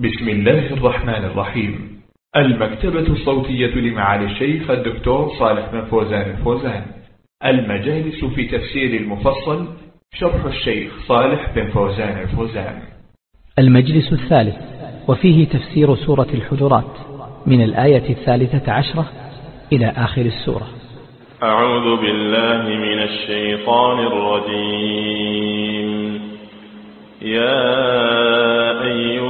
بسم الله الرحمن الرحيم. المكتبة الصوتية لمعالي الشيخ الدكتور صالح بن فوزان الفوزان. المجالس في تفسير المفصل شرح الشيخ صالح بن فوزان الفوزان. المجلس الثالث وفيه تفسير سورة الحجرات من الآية الثالثة عشرة إلى آخر السورة. أعوذ بالله من الشيطان الرجيم. يا أيها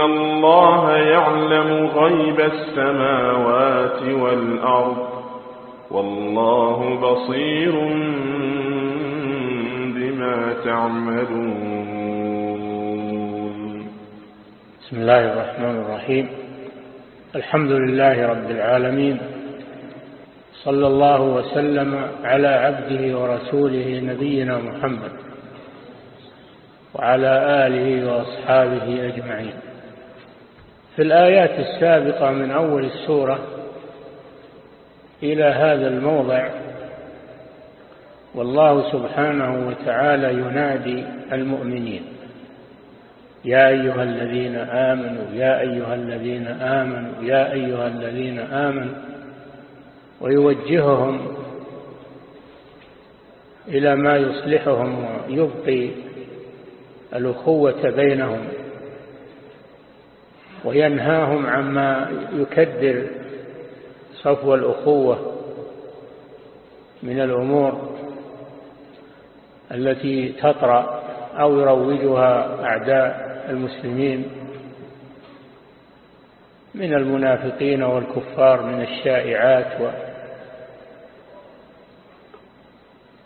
الله يعلم غيب السماوات والأرض والله بصير بما تعملون بسم الله الرحمن الرحيم. الحمد لله رب العالمين. صلى الله وسلم على عبده ورسوله نبينا محمد وعلى آله وأصحابه أجمعين. في الآيات السابقة من أول السورة إلى هذا الموضع والله سبحانه وتعالى ينادي المؤمنين يا أيها الذين آمنوا يا أيها الذين آمنوا يا أيها الذين آمنوا ويوجههم إلى ما يصلحهم ويبقي الأخوة بينهم. وينهاهم عما يكدر صفو الأخوة من الأمور التي تطرأ أو يروجها أعداء المسلمين من المنافقين والكفار من الشائعات و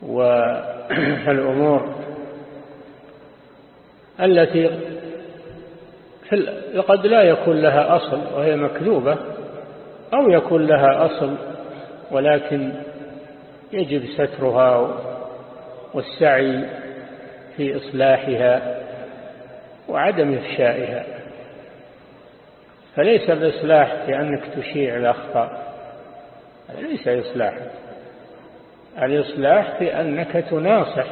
والأمور التي قد لا يكون لها أصل وهي مكذوبة أو يكون لها أصل ولكن يجب سترها والسعي في إصلاحها وعدم إفشائها. فليس الإصلاح في أنك تشيع الأخطاء ليس إصلاح. الإصلاح في أنك تناصح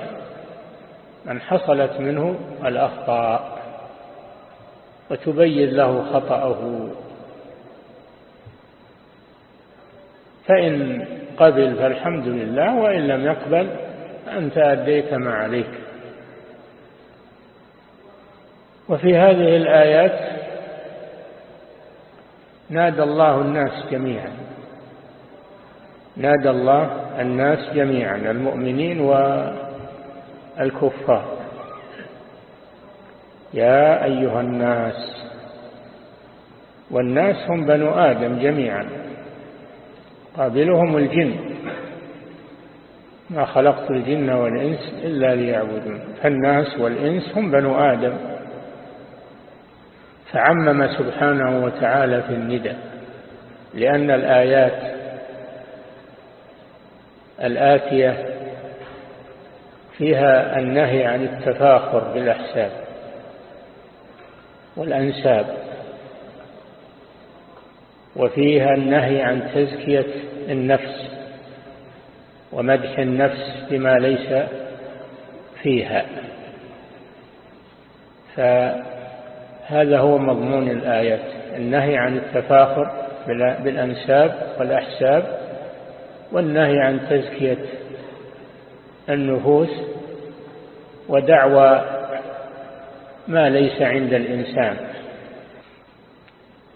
من حصلت منه الأخطاء. وتبين له خطأه. فإن قبل فالحمد لله وإن لم يقبل أنت أديت ما عليك. وفي هذه الآيات نادى الله الناس جميعا. نادى الله الناس جميعا المؤمنين والكفار. يا أيها الناس والناس هم بنو آدم جميعا قابلهم الجن. ما خلقت الجن والإنس إلا ليعبدون. فالناس والإنس هم بنو آدم. فعمم سبحانه وتعالى في الندى لأن الآيات الآتية فيها النهي عن التفاخر بالأحساب. والأنساب. وفيها النهي عن تزكية النفس ومدح النفس بما ليس فيها. فهذا هو مضمون الآيات. النهي عن التفاخر بالأنساب والأحساب والنهي عن تزكية النفوس ودعوى ما ليس عند الإنسان.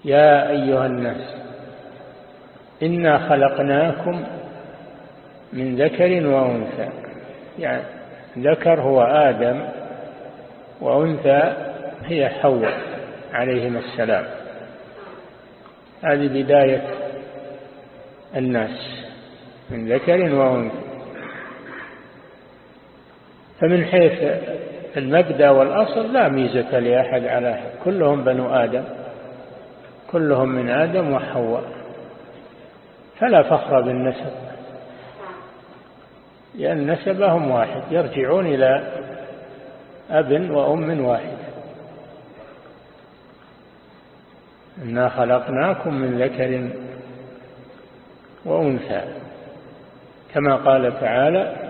يا أيها الناس إنا خلقناكم من ذكر وأنثى. يعني ذكر هو آدم وأنثى هي حواء عليهما السلام. هذه بداية الناس من ذكر وأنثى. فمن حيث المبدأ والأصل لا ميزة لأحد على أحد. كلهم بنو آدم. كلهم من آدم وحواء. فلا فخر بالنسب. لأن نسبهم واحد. يرجعون إلى أب وأم واحد. إنا خلقناكم من ذكر وأنثى. كما قال تعالى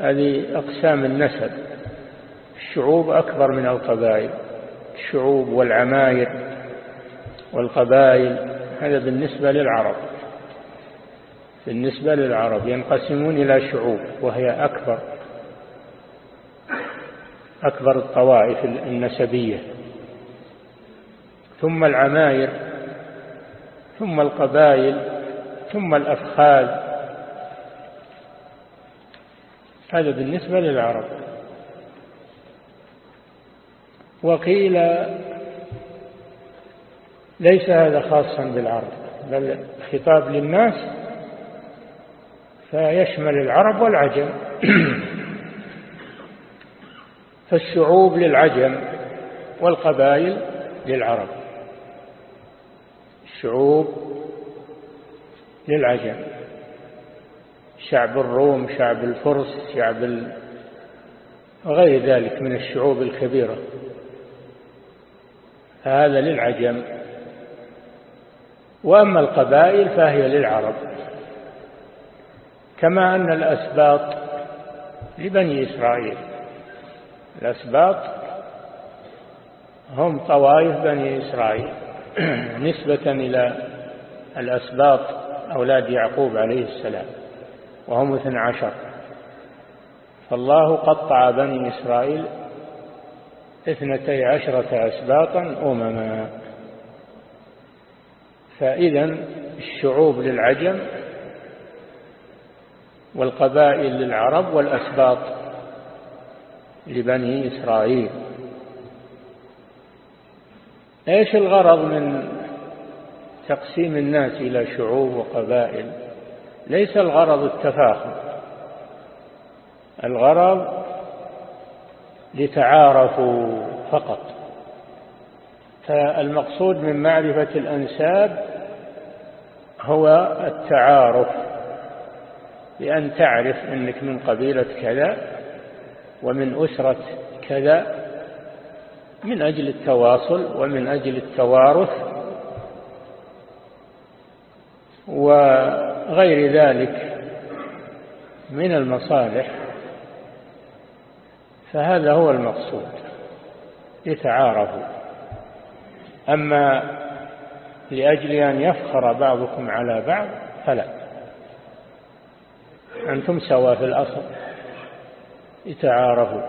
هذه أقسام النسب. الشعوب أكبر من القبائل. الشعوب والعماير والقبائل. هذا بالنسبة للعرب. بالنسبة للعرب. ينقسمون إلى شعوب وهي أكبر. أكبر الطوائف النسبية. ثم العماير. ثم القبائل. ثم الأفخاذ. هذا بالنسبة للعرب. وقيل ليس هذا خاصا بالعرب بل خطاب للناس فيشمل العرب والعجم. فالشعوب للعجم والقبائل للعرب. الشعوب للعجم. شعب الروم شعب الفرس شعب ال... وغير ذلك من الشعوب الكبيرة. هذا للعجم. وأما القبائل فهي للعرب. كما أن الأسباط لبني إسرائيل. الأسباط هم طوائف بني إسرائيل. نسبة إلى الأسباط أولاد يعقوب عليه السلام. وهم اثنى عشر. فالله قطع بني إسرائيل اثنتي عشرة أسباطا أمما. فإذا الشعوب للعجم والقبائل للعرب والأسباط لبني إسرائيل. إيش الغرض من تقسيم الناس إلى شعوب وقبائل؟ ليس الغرض التفاخر. الغرض لتعارفوا فقط. فالمقصود من معرفة الأنساب هو التعارف بأن تعرف أنك من قبيلة كذا ومن أسرة كذا من أجل التواصل ومن أجل التوارث وغير ذلك من المصالح فهذا هو المقصود يتعارفوا أما لأجل أن يفخر بعضكم على بعض فلا. أنتم سوا في الأصل يتعارفوا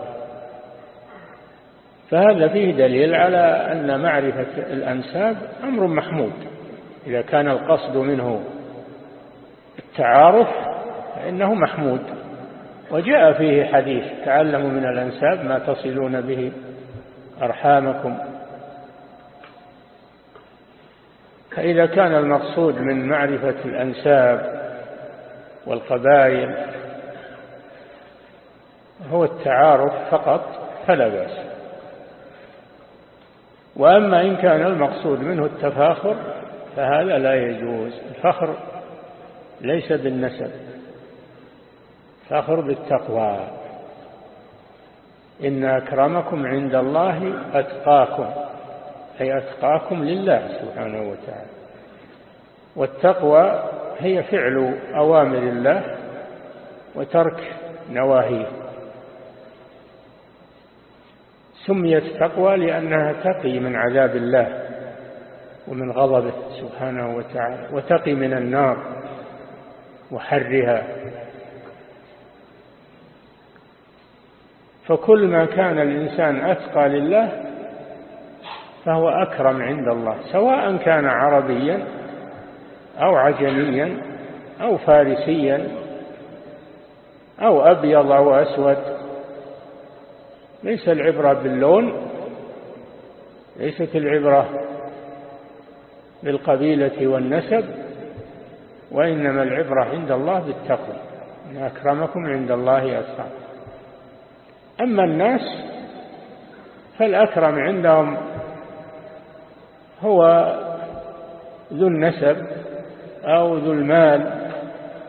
فهذا فيه دليل على أن معرفة الأنساب أمر محمود. إذا كان القصد منه التعارف فإنه محمود. وجاء فيه حديث تعلموا من الأنساب ما تصلون به أرحامكم. فإذا كان المقصود من معرفة الأنساب والقبائل هو التعارف فقط فلا بأس. وأما إن كان المقصود منه التفاخر فهذا لا يجوز. الفخر ليس بالنسب. فخر بالتقوى. إن أكرمكم عند الله أتقاكم أي أتقاكم لله سبحانه وتعالى. والتقوى هي فعل أوامر الله وترك نواهيه. سميت تقوى لأنها تقي من عذاب الله ومن غضبه سبحانه وتعالى وتقي من النار. وحرها. فكل ما كان الإنسان أتقى لله فهو أكرم عند الله سواء كان عربيا أو عجميا أو فارسيا أو أبيض أو أسود. ليس العبرة باللون ليست العبرة بالقبيلة والنسب وإنما العبرة عند الله بالتقوى إن أكرمكم عند الله أتقاكم أما الناس فالأكرم عندهم هو ذو النسب أو ذو المال.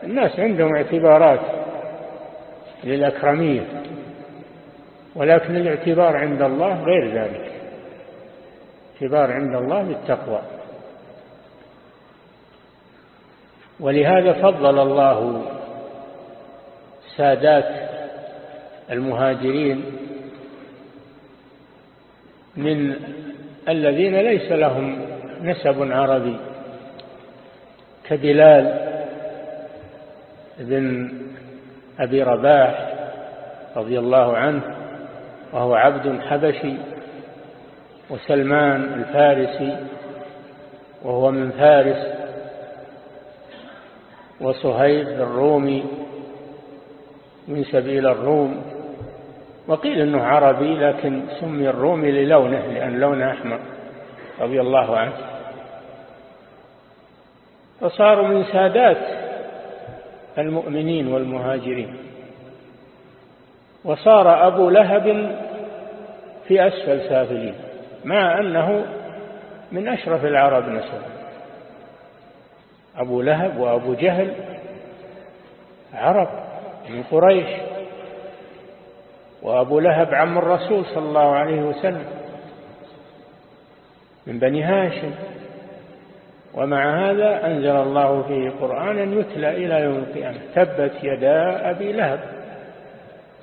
الناس عندهم اعتبارات للأكرمية ولكن الاعتبار عند الله غير ذلك. اعتبار عند الله بالتقوى ولهذا فضل الله سادات المهاجرين من الذين ليس لهم نسب عربي كبلال بن أبي رباح رضي الله عنه وهو عبد حبشي وسلمان الفارسي وهو من فارس وصهيب الرومي من سبيل الروم وقيل إنه عربي لكن سمي الرومي للونه لأن لونه أحمر رضي الله عنه. فصاروا من سادات المؤمنين والمهاجرين. وصار أبو لهب في أسفل سافلين مع أنه من أشرف العرب نسبا أبو لهب وأبو جهل عرب من قريش وأبو لهب عم الرسول صلى الله عليه وسلم من بني هاشم. ومع هذا أنزل الله فيه قرآنا يتلى إلى يوم القيامة. تبت يدا أبي لهب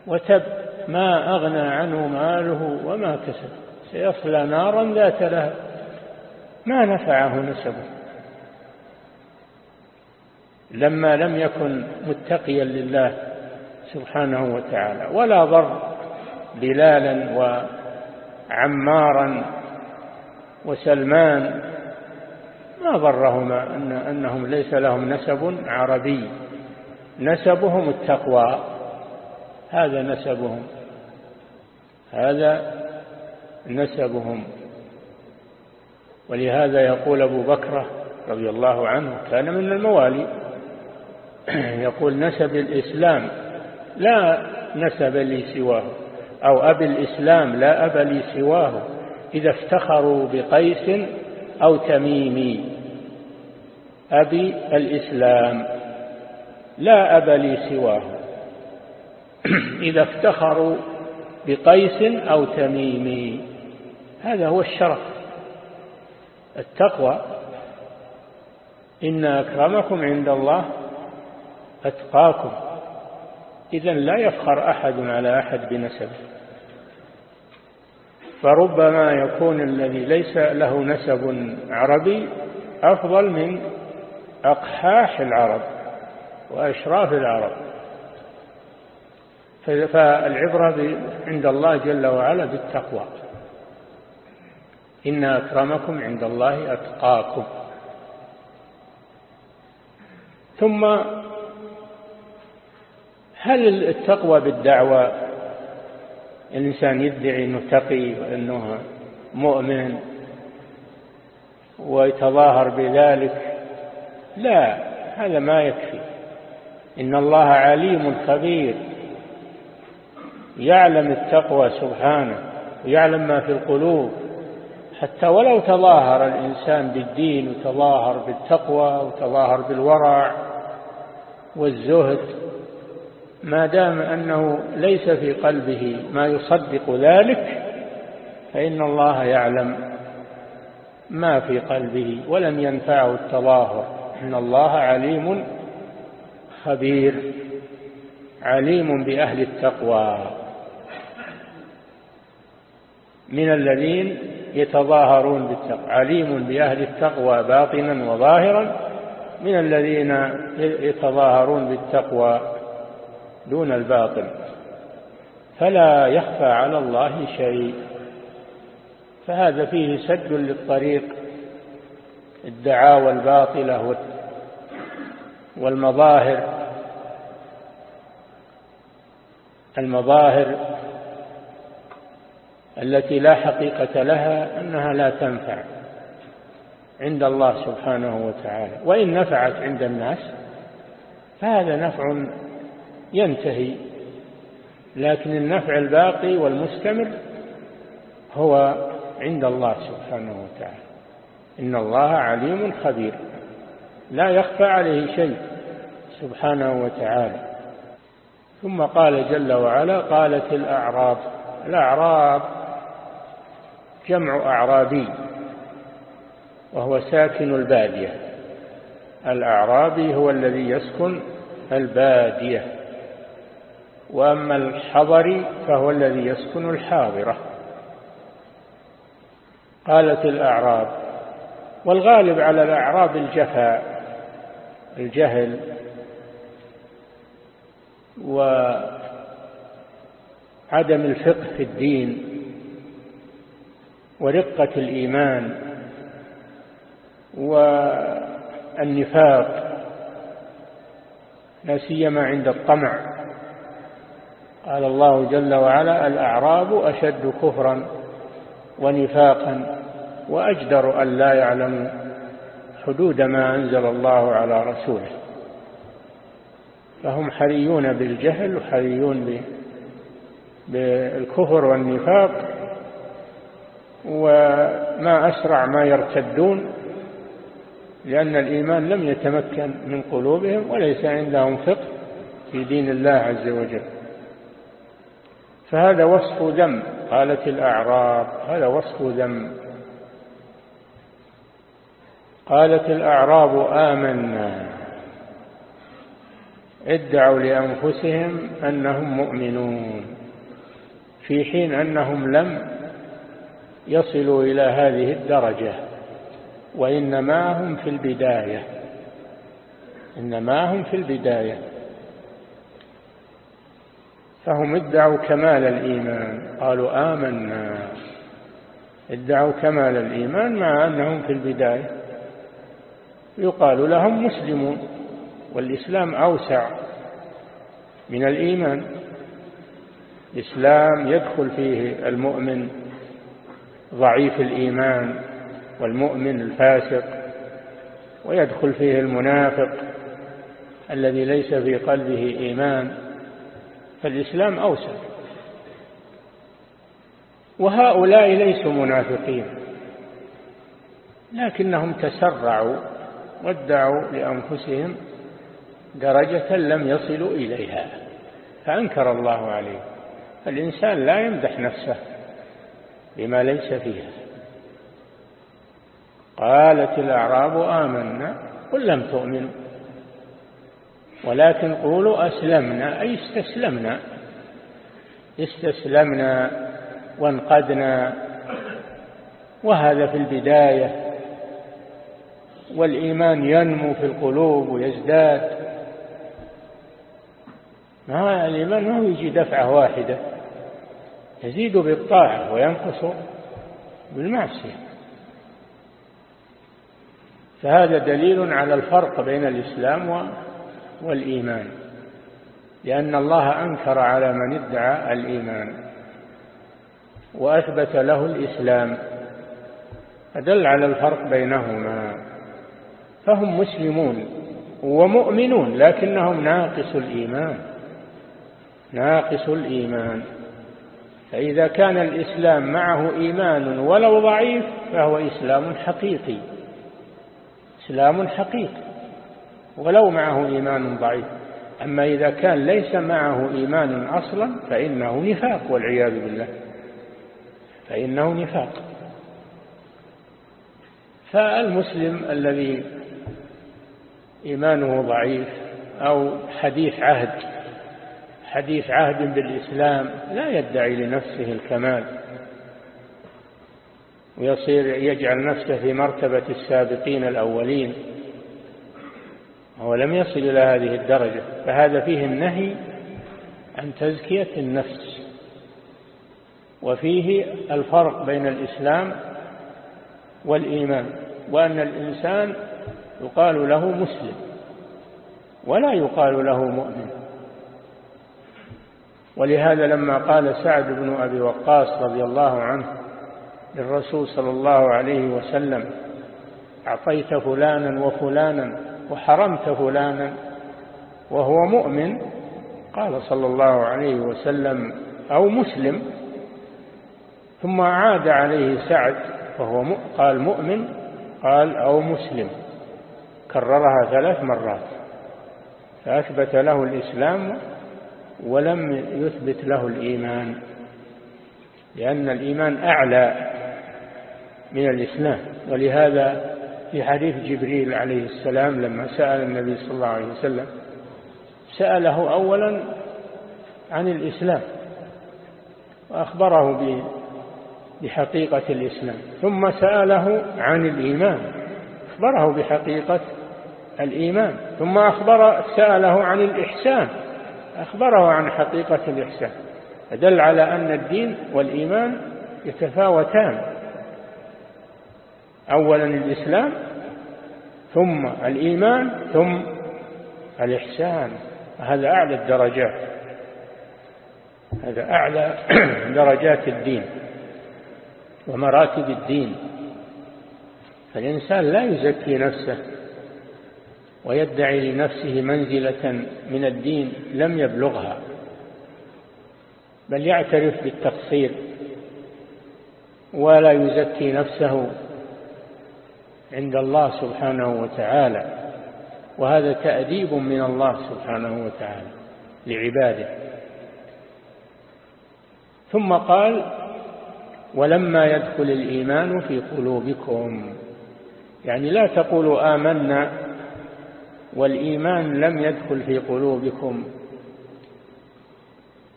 وتب ما أغنى عنه ماله وما كسب. سيصلى نارا ذات لهب ما نفعه نسبه. لما لم يكن متقيا لله سبحانه وتعالى ولا ضر بلالا وعمارا وسلمان ما ضرهما أن أنهم ليس لهم نسب عربي. نسبهم التقوى هذا نسبهم هذا نسبهم. ولهذا يقول أبو بكر رضي الله عنه كان من الموالي يقول نسب الإسلام لا نسب لي سواه أو أبي الإسلام لا أب لي سواه إذا افتخروا بقيس أو تميمي أبي الإسلام لا أب لي سواه. إذا افتخروا بقيس أو تميم. هذا هو الشرف. التقوى. إن أكرمكم عند الله. أتقاكم. إذا لا يفخر أحد على أحد بنسبه فربما يكون الذي ليس له نسب عربي أفضل من أقحاح العرب وأشراف العرب. فالعبرة عند الله جل وعلا بالتقوى. إن أكرمكم عند الله أتقاكم. ثم هل التقوى بالدعوة الإنسان يدعي أنه تقي وأنه مؤمن ويتظاهر بذلك؟ لا هذا ما يكفي. إن الله عليم خبير. يعلم التقوى سبحانه ويعلم ما في القلوب. حتى ولو تظاهر الإنسان بالدين وتظاهر بالتقوى وتظاهر بالورع والزهد ما دام أنه ليس في قلبه ما يصدق ذلك فإن الله يعلم ما في قلبه ولن ينفعه التظاهر. إن الله عليم خبير عليم بأهل التقوى من الذين يتظاهرون بالتقوى عليم بأهل التقوى باطنا وظاهرا من الذين يتظاهرون بالتقوى دون الباطن فلا يخفى على الله شيء. فهذا فيه سد للطريق الدعاوى الباطلة والمظاهر. المظاهر التي لا حقيقة لها أنها لا تنفع عند الله سبحانه وتعالى وإن نفعت عند الناس فهذا نفع ينتهي لكن النفع الباقي والمستمر هو عند الله سبحانه وتعالى. إن الله عليم خبير لا يخفى عليه شيء سبحانه وتعالى. ثم قال جل وعلا قالت الأعراب الأعراب جمع أعرابي وهو ساكن البادية. الأعرابي هو الذي يسكن البادية. وأما الحضري فهو الذي يسكن الحاضرة. قالت الأعراب والغالب على الأعراب الجفاء الجهل وعدم الفقه في الدين ورقة الإيمان والنفاق لا سيما عند الطمع. قال الله جل وعلا الأعراب أشد كفرا ونفاقا وأجدر أن لا يعلموا حدود ما أنزل الله على رسوله. فهم حريون بالجهل وحريون بالكفر والنفاق وما أسرع ما يرتدون لأن الإيمان لم يتمكن من قلوبهم وليس عندهم فقه في دين الله عز وجل. فهذا وصف ذم قالت الأعراب هذا وصف ذم قالت الأعراب آمنا. ادعوا لأنفسهم أنهم مؤمنون. في حين أنهم لم يصلوا إلى هذه الدرجة وإنما هم في البداية. إنما هم في البداية. فهم ادعوا كمال الإيمان. قالوا آمنا. ادعوا كمال الإيمان مع أنهم في البداية يقال لهم مسلمون والإسلام أوسع من الإيمان. الإسلام يدخل فيه المؤمن ضعيف الإيمان والمؤمن الفاسق ويدخل فيه المنافق الذي ليس في قلبه إيمان. فالإسلام أوسع. وهؤلاء ليسوا منافقين لكنهم تسرعوا وادعوا لأنفسهم درجة لم يصلوا إليها فأنكر الله عليه الإنسان لا يمدح نفسه بما ليس فيها. قالت الأعراب آمنا قل لم تؤمنوا. ولكن قولوا أسلمنا أي استسلمنا. استسلمنا وانقدنا وهذا في البداية. والإيمان ينمو في القلوب ويزداد. ما الإيمان؟ ما يجي دفعة واحدة. يزيد بالطاعة وينقص بالمعصية. فهذا دليل على الفرق بين الإسلام والإيمان لأن الله أنكر على من ادعى الإيمان وأثبت له الإسلام فدل على الفرق بينهما فهم مسلمون ومؤمنون لكنهم ناقص الإيمان ناقص الإيمان فإذا كان الإسلام معه إيمان ولو ضعيف فهو إسلام حقيقي إسلام حقيقي. ولو معه إيمان ضعيف. أما إذا كان ليس معه إيمان أصلا فإنه نفاق والعياذ بالله. فإنه نفاق. فالمسلم الذي إيمانه ضعيف أو حديث عهد حديث عهد بالإسلام لا يدعي لنفسه الكمال ويصير يجعل نفسه في مرتبة السابقين الأولين. هو لم يصل إلى هذه الدرجة فهذا فيه النهي عن تزكية النفس وفيه الفرق بين الإسلام والإيمان وأن الإنسان يقال له مسلم ولا يقال له مؤمن. ولهذا لما قال سعد بن أبي وقاص رضي الله عنه للرسول صلى الله عليه وسلم أعطيت فلانا وفلانا وحرمت فلانا وهو مؤمن قال صلى الله عليه وسلم أو مسلم ثم عاد عليه سعد فهو قال مؤمن قال أو مسلم كررها ثلاث مرات فأثبت له الإسلام ولم يثبت له الإيمان لأن الإيمان أعلى من الإسلام ولهذا في حديث جبريل عليه السلام لما سأل النبي صلى الله عليه وسلم سأله أولا عن الإسلام وأخبره بحقيقة الإسلام ثم سأله عن الإيمان أخبره بحقيقة الإيمان ثم أخبر سأله عن الإحسان أخبره عن حقيقة الإحسان فدل على أن الدين والإيمان يتفاوتان. أولا الإسلام ثم الإيمان ثم الإحسان. هذا أعلى الدرجات. هذا أعلى درجات الدين ومراتب الدين. فالإنسان لا يزكي نفسه ويدعي لنفسه منزلة من الدين لم يبلغها بل يعترف بالتقصير ولا يزكي نفسه عند الله سبحانه وتعالى وهذا تأديب من الله سبحانه وتعالى لعباده. ثم قال ولما يدخل الإيمان في قلوبكم. يعني لا تقولوا آمنا والإيمان لم يدخل في قلوبكم.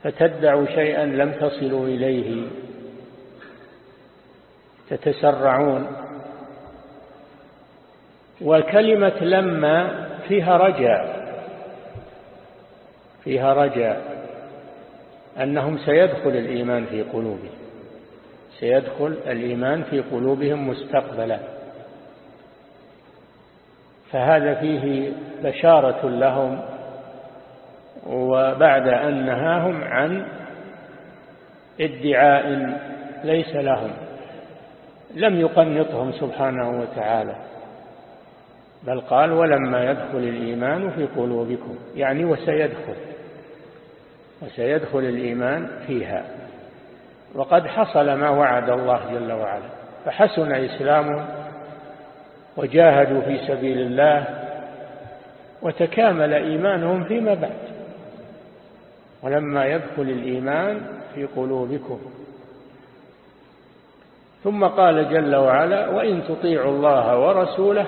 فتدعوا شيئا لم تصلوا إليه. تتسرعون. وكلمة لما فيها رجاء. فيها رجاء. أنهم سيدخل الإيمان في قلوبهم. سيدخل الإيمان في قلوبهم مستقبلا. فهذا فيه بشارة لهم وبعد أن نهاهم عن ادعاء ليس لهم. لم يقنطهم سبحانه وتعالى. بل قال ولما يدخل الإيمان في قلوبكم يعني وسيدخل وسيدخل الإيمان فيها. وقد حصل ما وعد الله جل وعلا فحسن إسلامهم وجاهدوا في سبيل الله وتكامل إيمانهم فيما بعد. ولما يدخل الإيمان في قلوبكم. ثم قال جل وعلا وإن تطيعوا الله ورسوله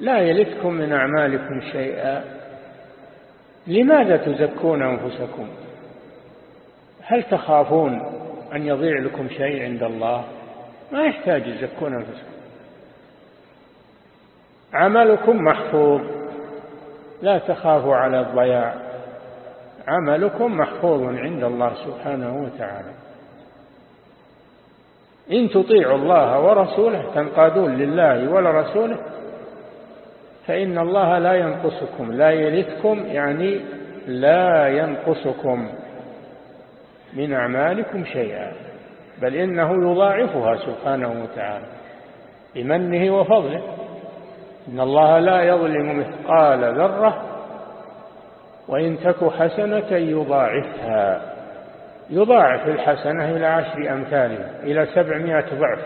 لا يلتكم من أعمالكم شيئا. لماذا تزكون أنفسكم؟ هل تخافون أن يضيع لكم شيء عند الله؟ ما يحتاج يزكون أنفسكم. عملكم محفوظ. لا تخافوا على الضياع. عملكم محفوظ عند الله سبحانه وتعالى. إن تطيعوا الله ورسوله تنقادون لله ولرسوله فإن الله لا ينقصكم لا يلثكم يعني لا ينقصكم من أعمالكم شيئا بل إنه يضاعفها سبحانه وتعالى بمنه وفضله. إن الله لا يظلم مثقال ذرة وإن تك حسنة يضاعفها. يضاعف الحسنة إلى عشر أمثالها إلى سبعمائة ضعف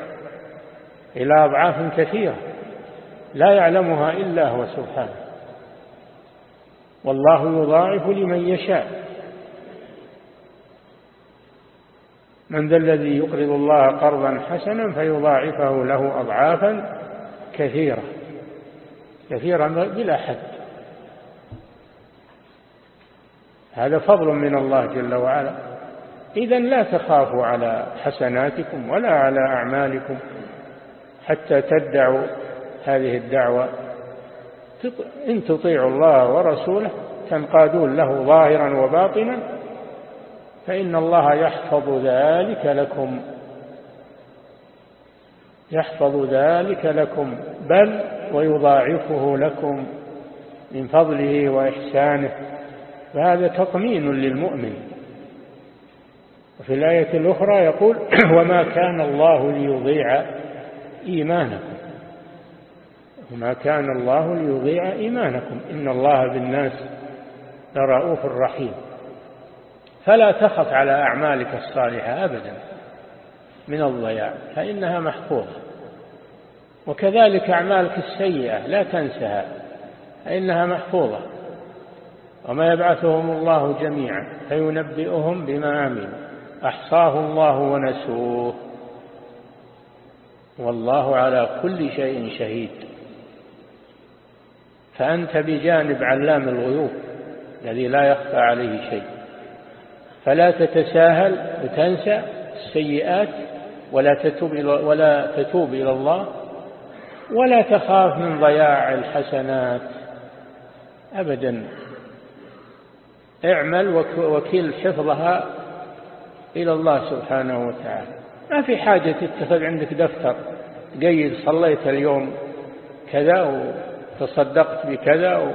إلى أضعاف كثيرة. لا يعلمها إلا هو سبحانه. والله يضاعف لمن يشاء. من ذا الذي يقرض الله قرضا حسنا فيضاعفه له أضعافا كثيرة. كثيرا بلا حد. هذا فضل من الله جل وعلا. إذا لا تخافوا على حسناتكم ولا على أعمالكم حتى تدعوا هذه الدعوة إن تطيعوا الله ورسوله تنقادون له ظاهرا وباطنا فإن الله يحفظ ذلك لكم. يحفظ ذلك لكم بل ويضاعفه لكم من فضله وإحسانه. فهذا تطمين للمؤمن. وفي الآية الأخرى يقول وما كان الله ليضيع إيمانكم. وما كان الله ليضيع إيمانكم. إن الله بالناس لرؤوف رحيم. فلا تخف على أعمالك الصالحة أبدا. من الضياع فإنها محفوظة. وكذلك أعمالك السيئة لا تنسها فإنها محفوظة. وما يبعثهم الله جميعا فينبئهم بما عملوا. أحصاه الله ونسوه. والله على كل شيء شهيد. فأنت بجانب علام الغيوب الذي لا يخفى عليه شيء. فلا تتساهل وتنسى السيئات ولا تتوب إلى, ولا تتوب إلى الله ولا تخاف من ضياع الحسنات. أبدا. اعمل وكل حفظها إلى الله سبحانه وتعالى. ما في حاجة تتخذ عندك دفتر. تقيد صليت اليوم كذا وتصدقت بكذا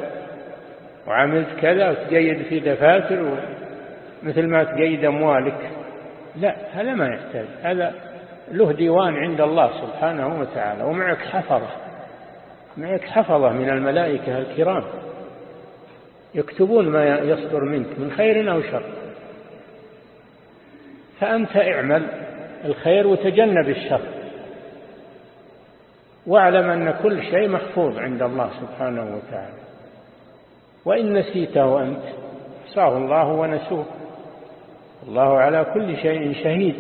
وعملت كذا وتقيد في دفاتر مثل ما تقيد أموالك. لا هذا ما يحتاج. هذا له ديوان عند الله سبحانه وتعالى ومعك حفظة. معك حفظة من الملائكة الكرام. يكتبون ما يصدر منك من خير أو شر. فأنت اعمل الخير وتجنب الشر. واعلم أن كل شيء محفوظ عند الله سبحانه وتعالى. وإن نسيته أنت صاه الله ونسوه. الله على كل شيء شهيد.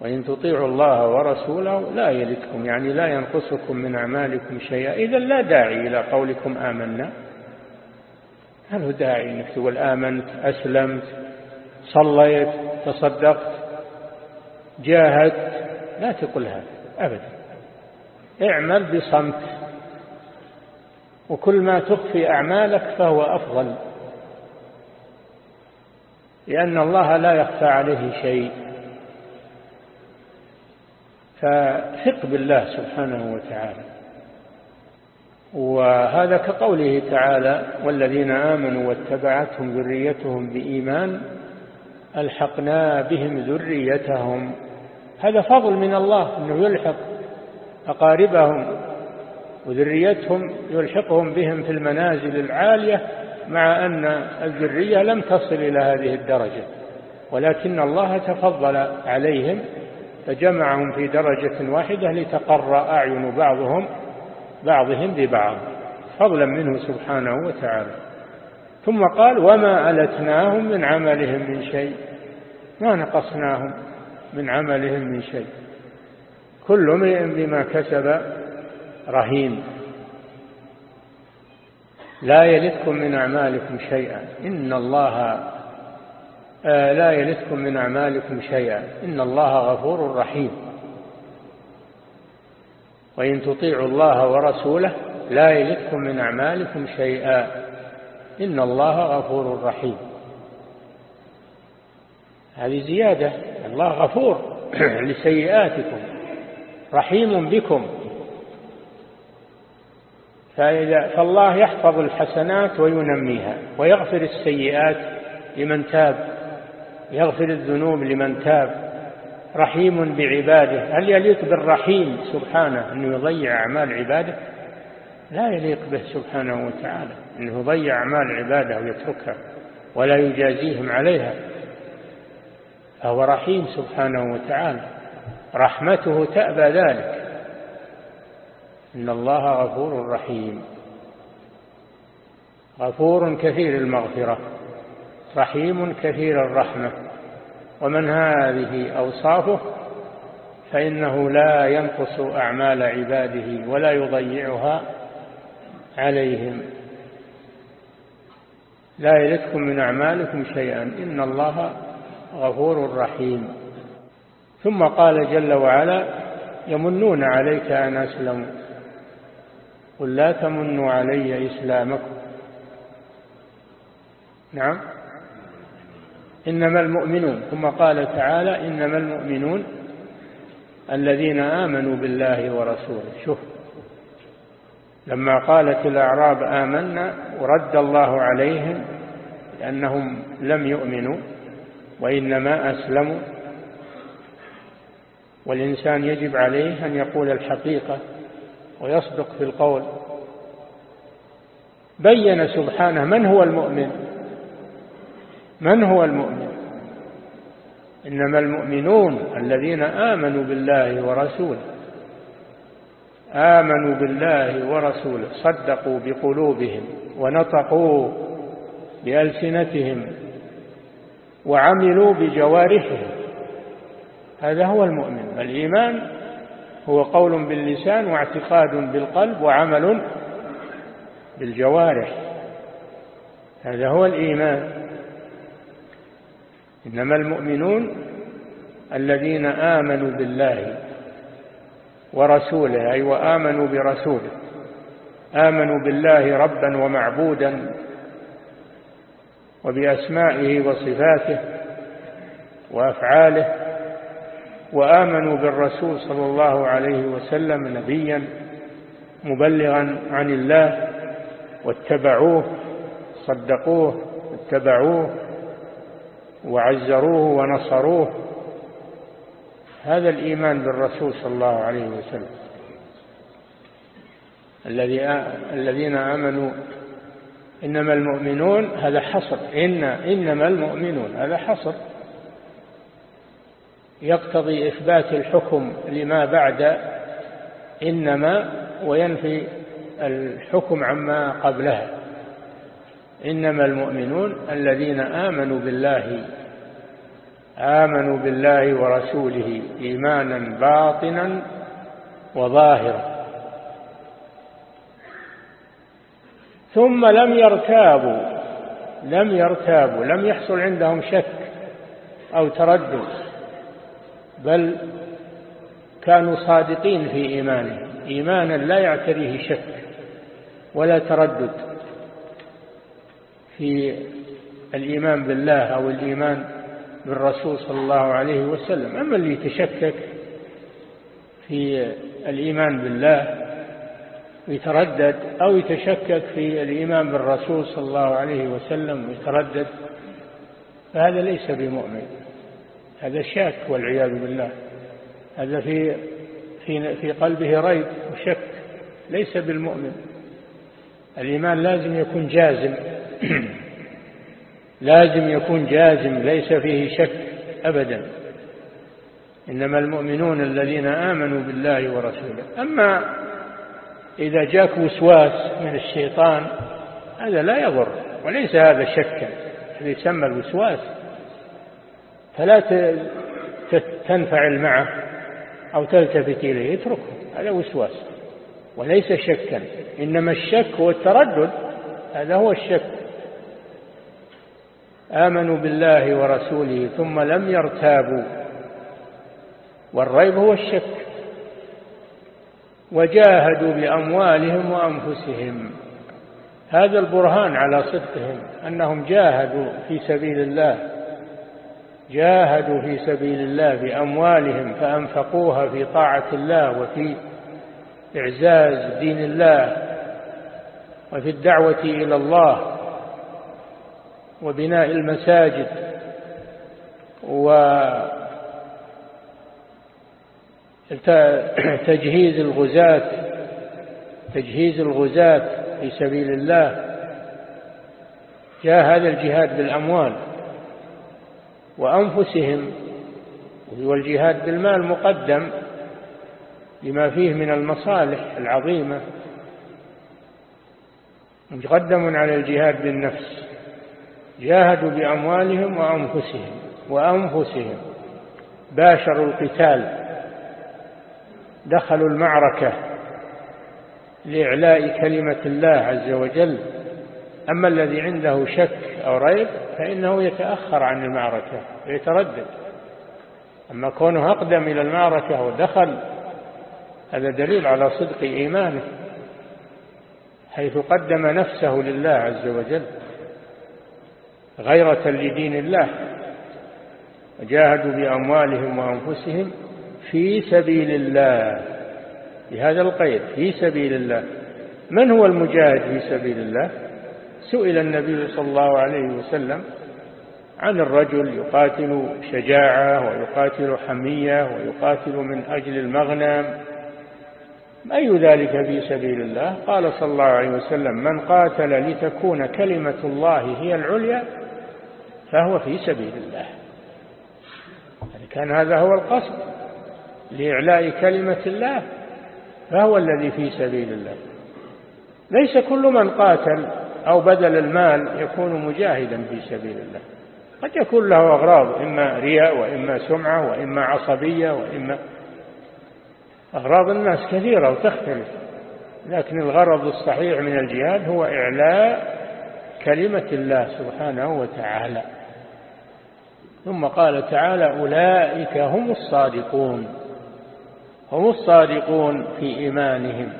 وإن تطيعوا الله ورسوله لا يلدكم يعني لا ينقصكم من أعمالكم شيئا. إذا لا داعي إلى قولكم آمنا. هل هو داعي أنك تقول آمنت أسلمت صليت تصدقت جاهدت. لا تقل هذا أبدا. اعمل بصمت. وكل ما تخفي أعمالك فهو أفضل. لأن الله لا يخفى عليه شيء. فثق بالله سبحانه وتعالى. وهذا كقوله تعالى والذين آمنوا واتبعتهم ذريتهم بإيمان ألحقنا بهم ذريتهم. هذا فضل من الله أنه يلحق أقاربهم وذريتهم يلحقهم بهم في المنازل العالية مع أن الذرية لم تصل إلى هذه الدرجة ولكن الله تفضل عليهم فجمعهم في درجة واحدة لتقر أعين بعضهم بعضهم ببعض فضلا منه سبحانه وتعالى. ثم قال وما ألتناهم من عملهم من شيء ما نقصناهم من عملهم من شيء. كل امرئ بما كسب رهين. لا يلدكم من أعمالكم شيئا. إن الله آه لا يلدكم من أعمالكم شيئا. إن الله غفور رحيم. وإن تطيعوا الله ورسوله لا يلدكم من أعمالكم شيئا. إن الله غفور رحيم. هذه زيادة. الله غفور لسيئاتكم رحيم بكم. فإذا فالله يحفظ الحسنات وينميها ويغفر السيئات لمن تاب يغفر الذنوب لمن تاب. رحيم بعباده هل يليق بالرحيم سبحانه أنه يضيع أعمال عباده؟ لا يليق به سبحانه وتعالى أنه يضيع أعمال عباده ويتركها ولا يجازيهم عليها. فهو رحيم سبحانه وتعالى. رحمته تأبى ذلك. إن الله غفور رحيم. غفور كثير المغفرة. رحيم كثير الرحمة. ومن هذه أوصافه فإنه لا ينقص أعمال عباده ولا يضيعها عليهم. لا يلدكم من أعمالكم شيئا. إن الله غفور رحيم. ثم قال جل وعلا يمنون عليك أن أسلموا. قل لا تمنوا علي إسلامكم. نعم. إنما المؤمنون. ثم قال تعالى إنما المؤمنون الذين آمنوا بالله ورسوله. شوف. لما قالت الأعراب آمنا ورد الله عليهم لأنهم لم يؤمنوا وإنما أسلموا والإنسان يجب عليه أن يقول الحقيقة ويصدق في القول. بين سبحانه من هو المؤمن؟ من هو المؤمن؟ إنما المؤمنون الذين آمنوا بالله ورسوله. آمنوا بالله ورسوله صدقوا بقلوبهم ونطقوا بألسنتهم وعملوا بجوارحهم. هذا هو المؤمن. الإيمان هو قول باللسان واعتقاد بالقلب وعمل بالجوارح. هذا هو الإيمان. إنما المؤمنون الذين آمنوا بالله ورسوله أي وآمنوا برسوله آمنوا بالله ربا ومعبودا وبأسمائه وصفاته وأفعاله وآمنوا بالرسول صلى الله عليه وسلم نبيا مبلغا عن الله واتبعوه صدقوه اتبعوه وعزروه ونصروه. هذا الإيمان بالرسول صلى الله عليه وسلم. الذي الذين آمنوا إنما المؤمنون هذا حصر. إن إنما المؤمنون هذا حصر. يقتضي إثبات الحكم لما بعد إنما وينفي الحكم عما قبلها. إنما المؤمنون الذين آمنوا بالله آمنوا بالله ورسوله إيمانا باطنا وظاهرا. ثم لم يرتابوا لم يرتابوا لم يحصل عندهم شك أو تردد بل كانوا صادقين في إيمانهم. إيمانا لا يعتريه شك ولا تردد في الإيمان بالله أو الإيمان بالرسول صلى الله عليه وسلم. أما اللي يتشكك في الإيمان بالله يتردد أو يتشكك في الإيمان بالرسول صلى الله عليه وسلم ويتردد فهذا ليس بمؤمن. هذا شاك والعياذ بالله. هذا في في في قلبه ريب وشك. ليس بالمؤمن. الإيمان لازم يكون جازم. لازم يكون جازم ليس فيه شك أبدا. إنما المؤمنون الذين آمنوا بالله ورسوله. أما إذا جاك وسواس من الشيطان هذا لا يضر وليس هذا شكا هذا يسمى الوسواس. فلا تنفعل معه أو تلتفت إليه اتركه هذا وسواس وليس شكا. إنما الشك هو التردد هذا هو الشك. آمنوا بالله ورسوله ثم لم يرتابوا والريب هو الشك. وجاهدوا بأموالهم وأنفسهم. هذا البرهان على صدقهم أنهم جاهدوا في سبيل الله جاهدوا في سبيل الله بأموالهم فأنفقوها في طاعة الله وفي إعزاز دين الله وفي الدعوة إلى الله وبناء المساجد وتجهيز الغزاة تجهيز الغزاة في سبيل الله. جاء هذا الجهاد بالأموال وأنفسهم والجهاد بالمال مقدم لما فيه من المصالح العظيمة. مقدم على الجهاد بالنفس. جاهدوا بأموالهم وأنفسهم وأنفسهم باشروا القتال. دخلوا المعركة لإعلاء كلمة الله عز وجل. أما الذي عنده شك أو ريب فإنه يتأخر عن المعركة ويتردد. أما كونه أقدم إلى المعركة ودخل هذا دليل على صدق إيمانه حيث قدم نفسه لله عز وجل غيرة لدين الله وجاهدوا بأموالهم وأنفسهم في سبيل الله بهذا القيد في سبيل الله. من هو المجاهد في سبيل الله؟ سئل النبي صلى الله عليه وسلم عن الرجل يقاتل شجاعة ويقاتل حمية ويقاتل من أجل المغنم. أي ذلك في سبيل الله؟ قال صلى الله عليه وسلم من قاتل لتكون كلمة الله هي العليا فهو في سبيل الله. يعني كان هذا هو القصد. لإعلاء كلمة الله فهو الذي في سبيل الله. ليس كل من قاتل أو بذل المال يكون مجاهدا في سبيل الله. قد يكون له أغراض إما رياء وإما سمعة وإما عصبية وإما أغراض الناس كثيرة وتختلف. لكن الغرض الصحيح من الجهاد هو إعلاء كلمة الله سبحانه وتعالى. ثم قال تعالى أولئك هم الصادقون. هم الصادقون في إيمانهم.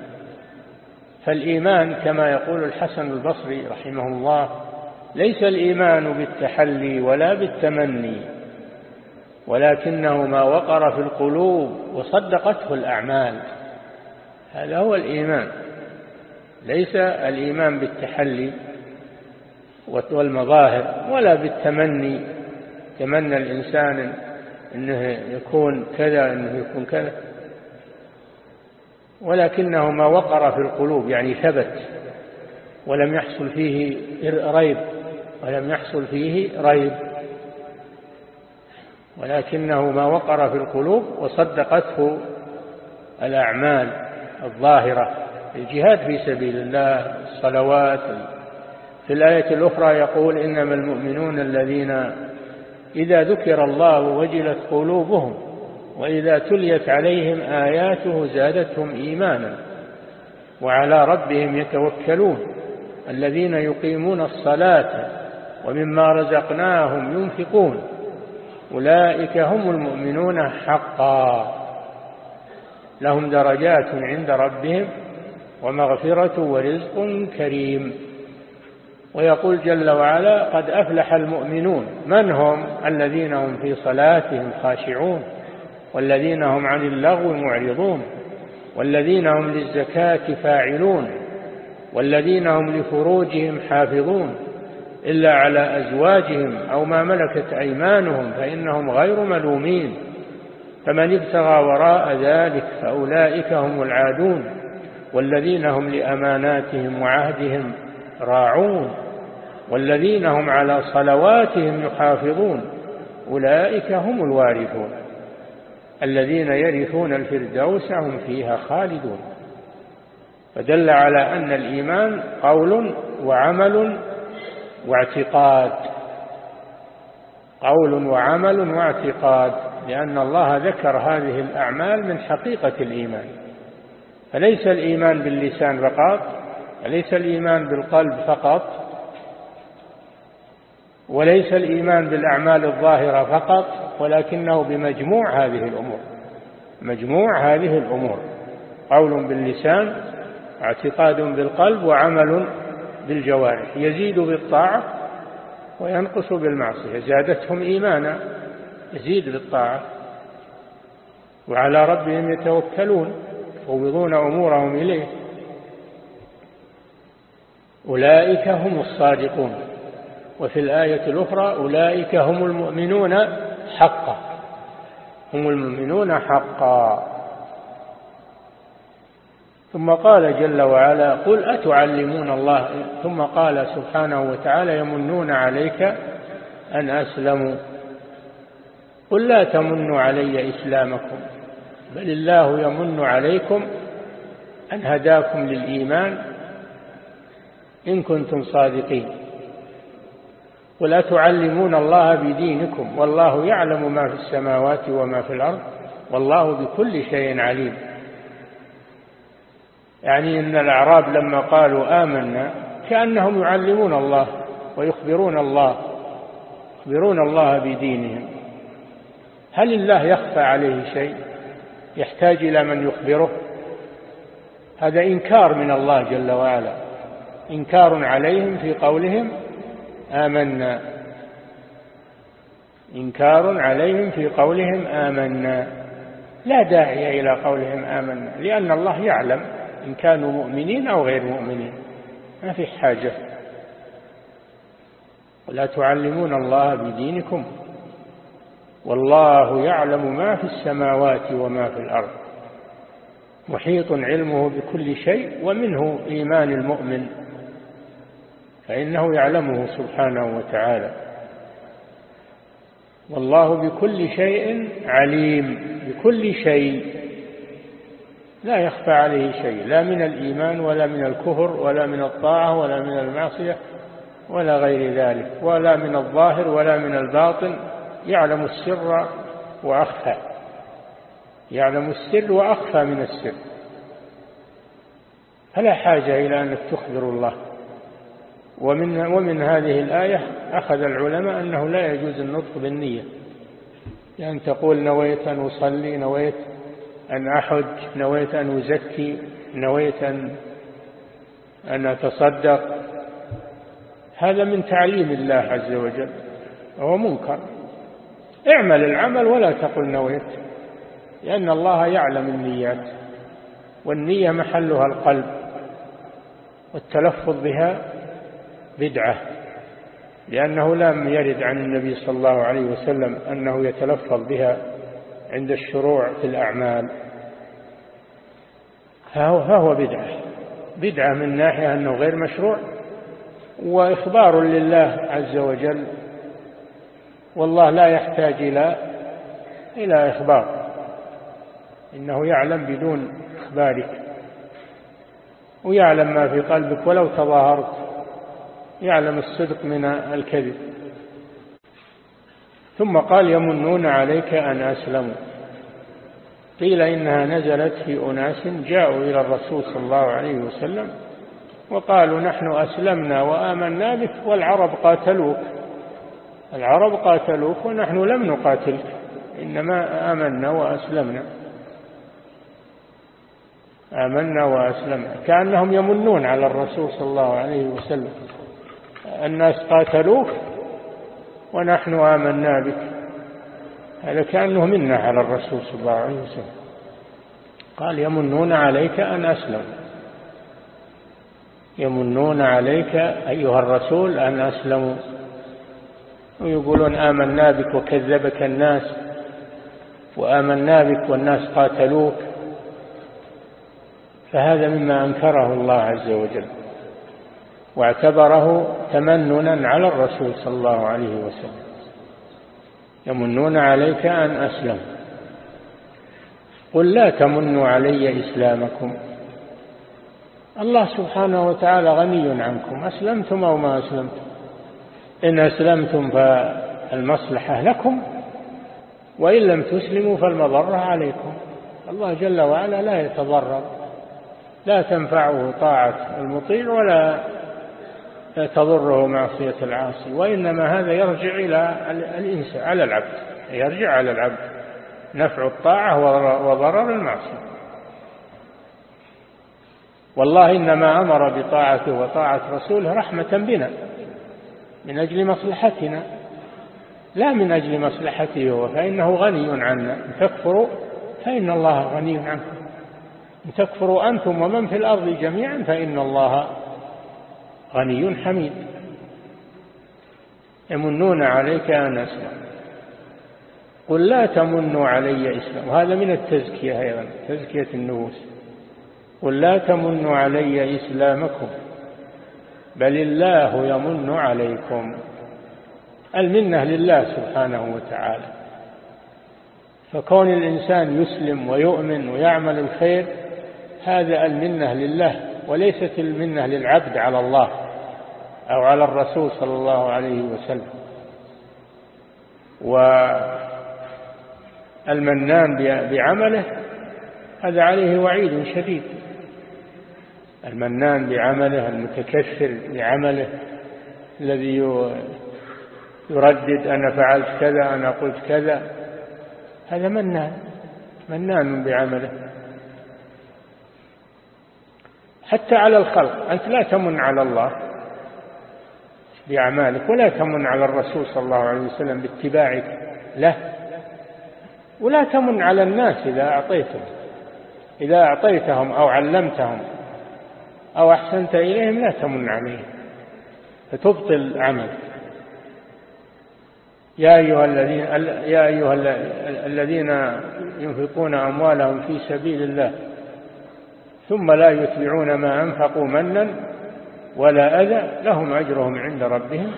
فالإيمان كما يقول الحسن البصري رحمه الله ليس الإيمان بالتحلي ولا بالتمني ولكنه ما وقر في القلوب وصدقته الأعمال. هذا هو الإيمان. ليس الإيمان بالتحلي والمظاهر ولا بالتمني. تمنى الإنسان أنه يكون كذا أنه يكون كذا. ولكنه ما وقر في القلوب يعني ثبت ولم يحصل فيه ريب ولم يحصل فيه ريب. ولكنه ما وقر في القلوب وصدقته الأعمال الظاهرة الجهاد في سبيل الله الصلوات. في الآية الأخرى يقول إنما المؤمنون الذين إذا ذكر الله وجلت قلوبهم وإذا تليت عليهم آياته زادتهم إيمانا وعلى ربهم يتوكلون الذين يقيمون الصلاة ومما رزقناهم ينفقون أولئك هم المؤمنون حقا لهم درجات عند ربهم ومغفرة ورزق كريم ويقول جل وعلا قد أفلح المؤمنون من هم الذين هم في صلاتهم خاشعون والذين هم عن اللغو معرضون والذين هم للزكاة فاعلون والذين هم لفروجهم حافظون إلا على أزواجهم أو ما ملكت أيمانهم فإنهم غير ملومين. فمن ابتغى وراء ذلك فأولئك هم العادون والذين هم لأماناتهم وعهدهم راعون والذين هم على صلواتهم يحافظون. أولئك هم الوارثون. الذين يرثون الفردوس هم فيها خالدون. فدل على أن الإيمان قول وعمل واعتقاد. قول وعمل واعتقاد لأن الله ذكر هذه الأعمال من حقيقة الإيمان. فليس الإيمان باللسان فقط وليس الإيمان بالقلب فقط وليس الإيمان بالأعمال الظاهرة فقط ولكنه بمجموع هذه الأمور. مجموع هذه الأمور. قول باللسان اعتقاد بالقلب وعمل بالجوارح. يزيد بالطاعة وينقص بالمعصية. زادتهم إيمانا يزيد بالطاعة. وعلى ربهم يتوكلون يفوضون أمورهم إليه. أولئك هم الصادقون. وفي الآية الأخرى أولئك هم المؤمنون حقا. هم المؤمنون حقا. ثم قال جل وعلا قل أتعلمون الله؟ ثم قال سبحانه وتعالى يمنون عليك أن أسلموا. قل لا تمنوا علي إسلامكم بل الله يمن عليكم أن هداكم للإيمان. إن كنتم صادقين. ولا تعلمون الله بدينكم والله يعلم ما في السماوات وما في الأرض والله بكل شيء عليم. يعني إن الأعراب لما قالوا آمنا كأنهم يعلمون الله ويخبرون الله يخبرون الله بدينهم. هل الله يخفى عليه شيء؟ يحتاج إلى من يخبره؟ هذا إنكار من الله جل وعلا. إنكار عليهم في قولهم آمنا. إنكار عليهم في قولهم آمنا. لا داعي إلى قولهم آمنا لأن الله يعلم إن كانوا مؤمنين أو غير مؤمنين. ما في حاجة. ولا تعلمون الله بدينكم. والله يعلم ما في السماوات وما في الأرض. محيط علمه بكل شيء ومنه إيمان المؤمن. فإنه يعلمه سبحانه وتعالى. والله بكل شيء عليم بكل شيء. لا يخفى عليه شيء لا من الإيمان ولا من الكفر ولا من الطاعة ولا من المعصية ولا غير ذلك ولا من الظاهر ولا من الباطن. يعلم السر وأخفى يعلم السر وأخفى من السر. فلا حاجة إلى أنك تخبر الله. ومن, ومن هذه الآية أخذ العلماء أنه لا يجوز النطق بالنية. يعني تقول نويت أن أصلي نويت أن أحج نويت أن أزكي نويت أن, أن أتصدق. هذا من تعليم الله عز وجل وهو منكر. اعمل العمل ولا تقل نويت لأن الله يعلم النيات والنية محلها القلب والتلفظ بها بدعة لأنه لم يرد عن النبي صلى الله عليه وسلم أنه يتلفظ بها عند الشروع في الأعمال. فهو, بدعة. بدعة من ناحية أنه غير مشروع وإخبار لله عز وجل والله لا يحتاج إلى إلى إخبار. إنه يعلم بدون إخبارك ويعلم ما في قلبك ولو تظاهرت. يعلم الصدق من الكذب. ثم قال يمنون عليك أن أسلموا. قيل إنها نزلت في أناس جاءوا إلى الرسول صلى الله عليه وسلم وقالوا نحن أسلمنا وآمنا بك والعرب قاتلوك. العرب قاتلوك ونحن لم نقاتلك إنما آمنا وأسلمنا. آمنا وأسلمنا. كأنهم يمنون على الرسول صلى الله عليه وسلم. الناس قاتلوك ونحن آمنا بك. هذا كأنه منا على الرسول صلى الله عليه وسلم. قال يمنون عليك أن أسلم. يمنون عليك أيها الرسول أن أسلموا ويقولون آمنا بك وكذبك الناس وآمنا بك والناس قاتلوك. فهذا مما أنكره الله عز وجل. واعتبره تمننا على الرسول صلى الله عليه وسلم. يمنون عليك أن أسلم. قل لا تمنوا علي إسلامكم. الله سبحانه وتعالى غني عنكم. أسلمتم أو ما أسلمتم؟ إن أسلمتم فالمصلحة لكم وإن لم تسلموا فالمضرة عليكم. الله جل وعلا لا يتضرر لا تنفعه طاعة المطيع ولا تضره معصية العاصي وإنما هذا يرجع إلى الإنسان على العبد يرجع على العبد نفع الطاعة وضرر المعصية. والله إنما أمر بطاعته وطاعة رسوله رحمة بنا من أجل مصلحتنا لا من أجل مصلحته هو فإنه غني عنا. إن تكفروا فإن الله غني عنكم. إن تكفروا أنتم ومن في الأرض جميعا فإن الله غني حميد. يمنون عليك أن أسلم قل لا تمنوا علي إسلام. وهذا من التزكية أيضا تزكية النفوس. قل لا تمنوا علي إسلامكم بل الله يمن عليكم. المنة لله سبحانه وتعالى. فكون الإنسان يسلم ويؤمن ويعمل الخير هذا المنة لله؟ وليست المنة للعبد على الله أو على الرسول صلى الله عليه وسلم. والمنان بعمله هذا عليه وعيد شديد. المنان بعمله المتكثر بعمله الذي يردد أنا فعلت كذا أنا قلت كذا هذا منان منان بعمله. حتى على الخلق. أنت لا تمن على الله بأعمالك ولا تمن على الرسول صلى الله عليه وسلم باتباعك له ولا تمن على الناس إذا أعطيتهم إذا أعطيتهم أو علمتهم أو أحسنت إليهم لا تمن عليهم. فتبطل عملك يا أيها الذين يا أيها الذين ينفقون أموالهم في سبيل الله ثم لا يتبعون ما أنفقوا منا ولا أذى لهم أجرهم عند ربهم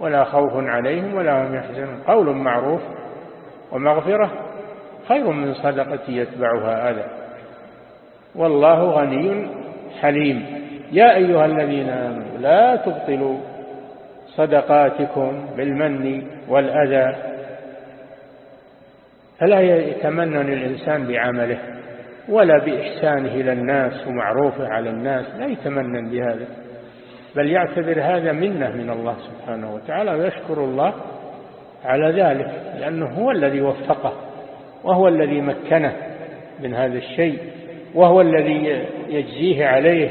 ولا خوف عليهم ولا هم يحزنون. قول معروف ومغفرة خير من صدقة يتبعها أذى. والله غني حليم. يا أيها الذين آمنوا لا تبطلوا صدقاتكم بالمن والأذى. فلا يتمنن الإنسان بعمله. ولا بإحسانه إلى الناس ومعروفه على الناس لا يتمنن بهذا. بل يعتبر هذا منة من الله سبحانه وتعالى ويشكر الله على ذلك لأنه هو الذي وفقه وهو الذي مكنه من هذا الشيء وهو الذي يجزيه عليه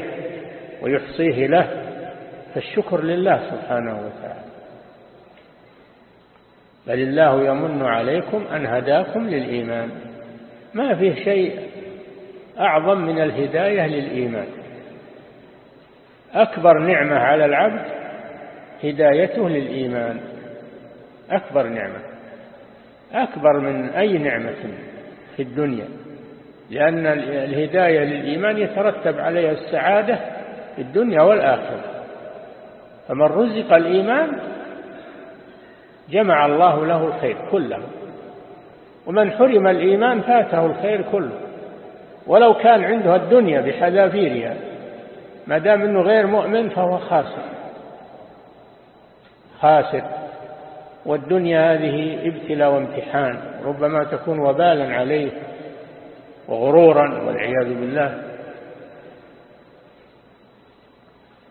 ويحصيه له. فالشكر لله سبحانه وتعالى. بل الله يمن عليكم أن هداكم للإيمان. ما فيه شيء أعظم من الهداية للإيمان. أكبر نعمة على العبد هدايته للإيمان. أكبر نعمة. أكبر من أي نعمة في الدنيا. لأن الهداية للإيمان يترتب عليها السعادة في الدنيا والآخرة. فمن رزق الإيمان جمع الله له الخير كله. ومن حرم الإيمان فاته الخير كله. ولو كان عنده الدنيا بحذافيرها ما دام إنه غير مؤمن فهو خاسر. خاسر. والدنيا هذه ابتلاء وامتحان ربما تكون وبالا عليه وغرورا والعياذ بالله.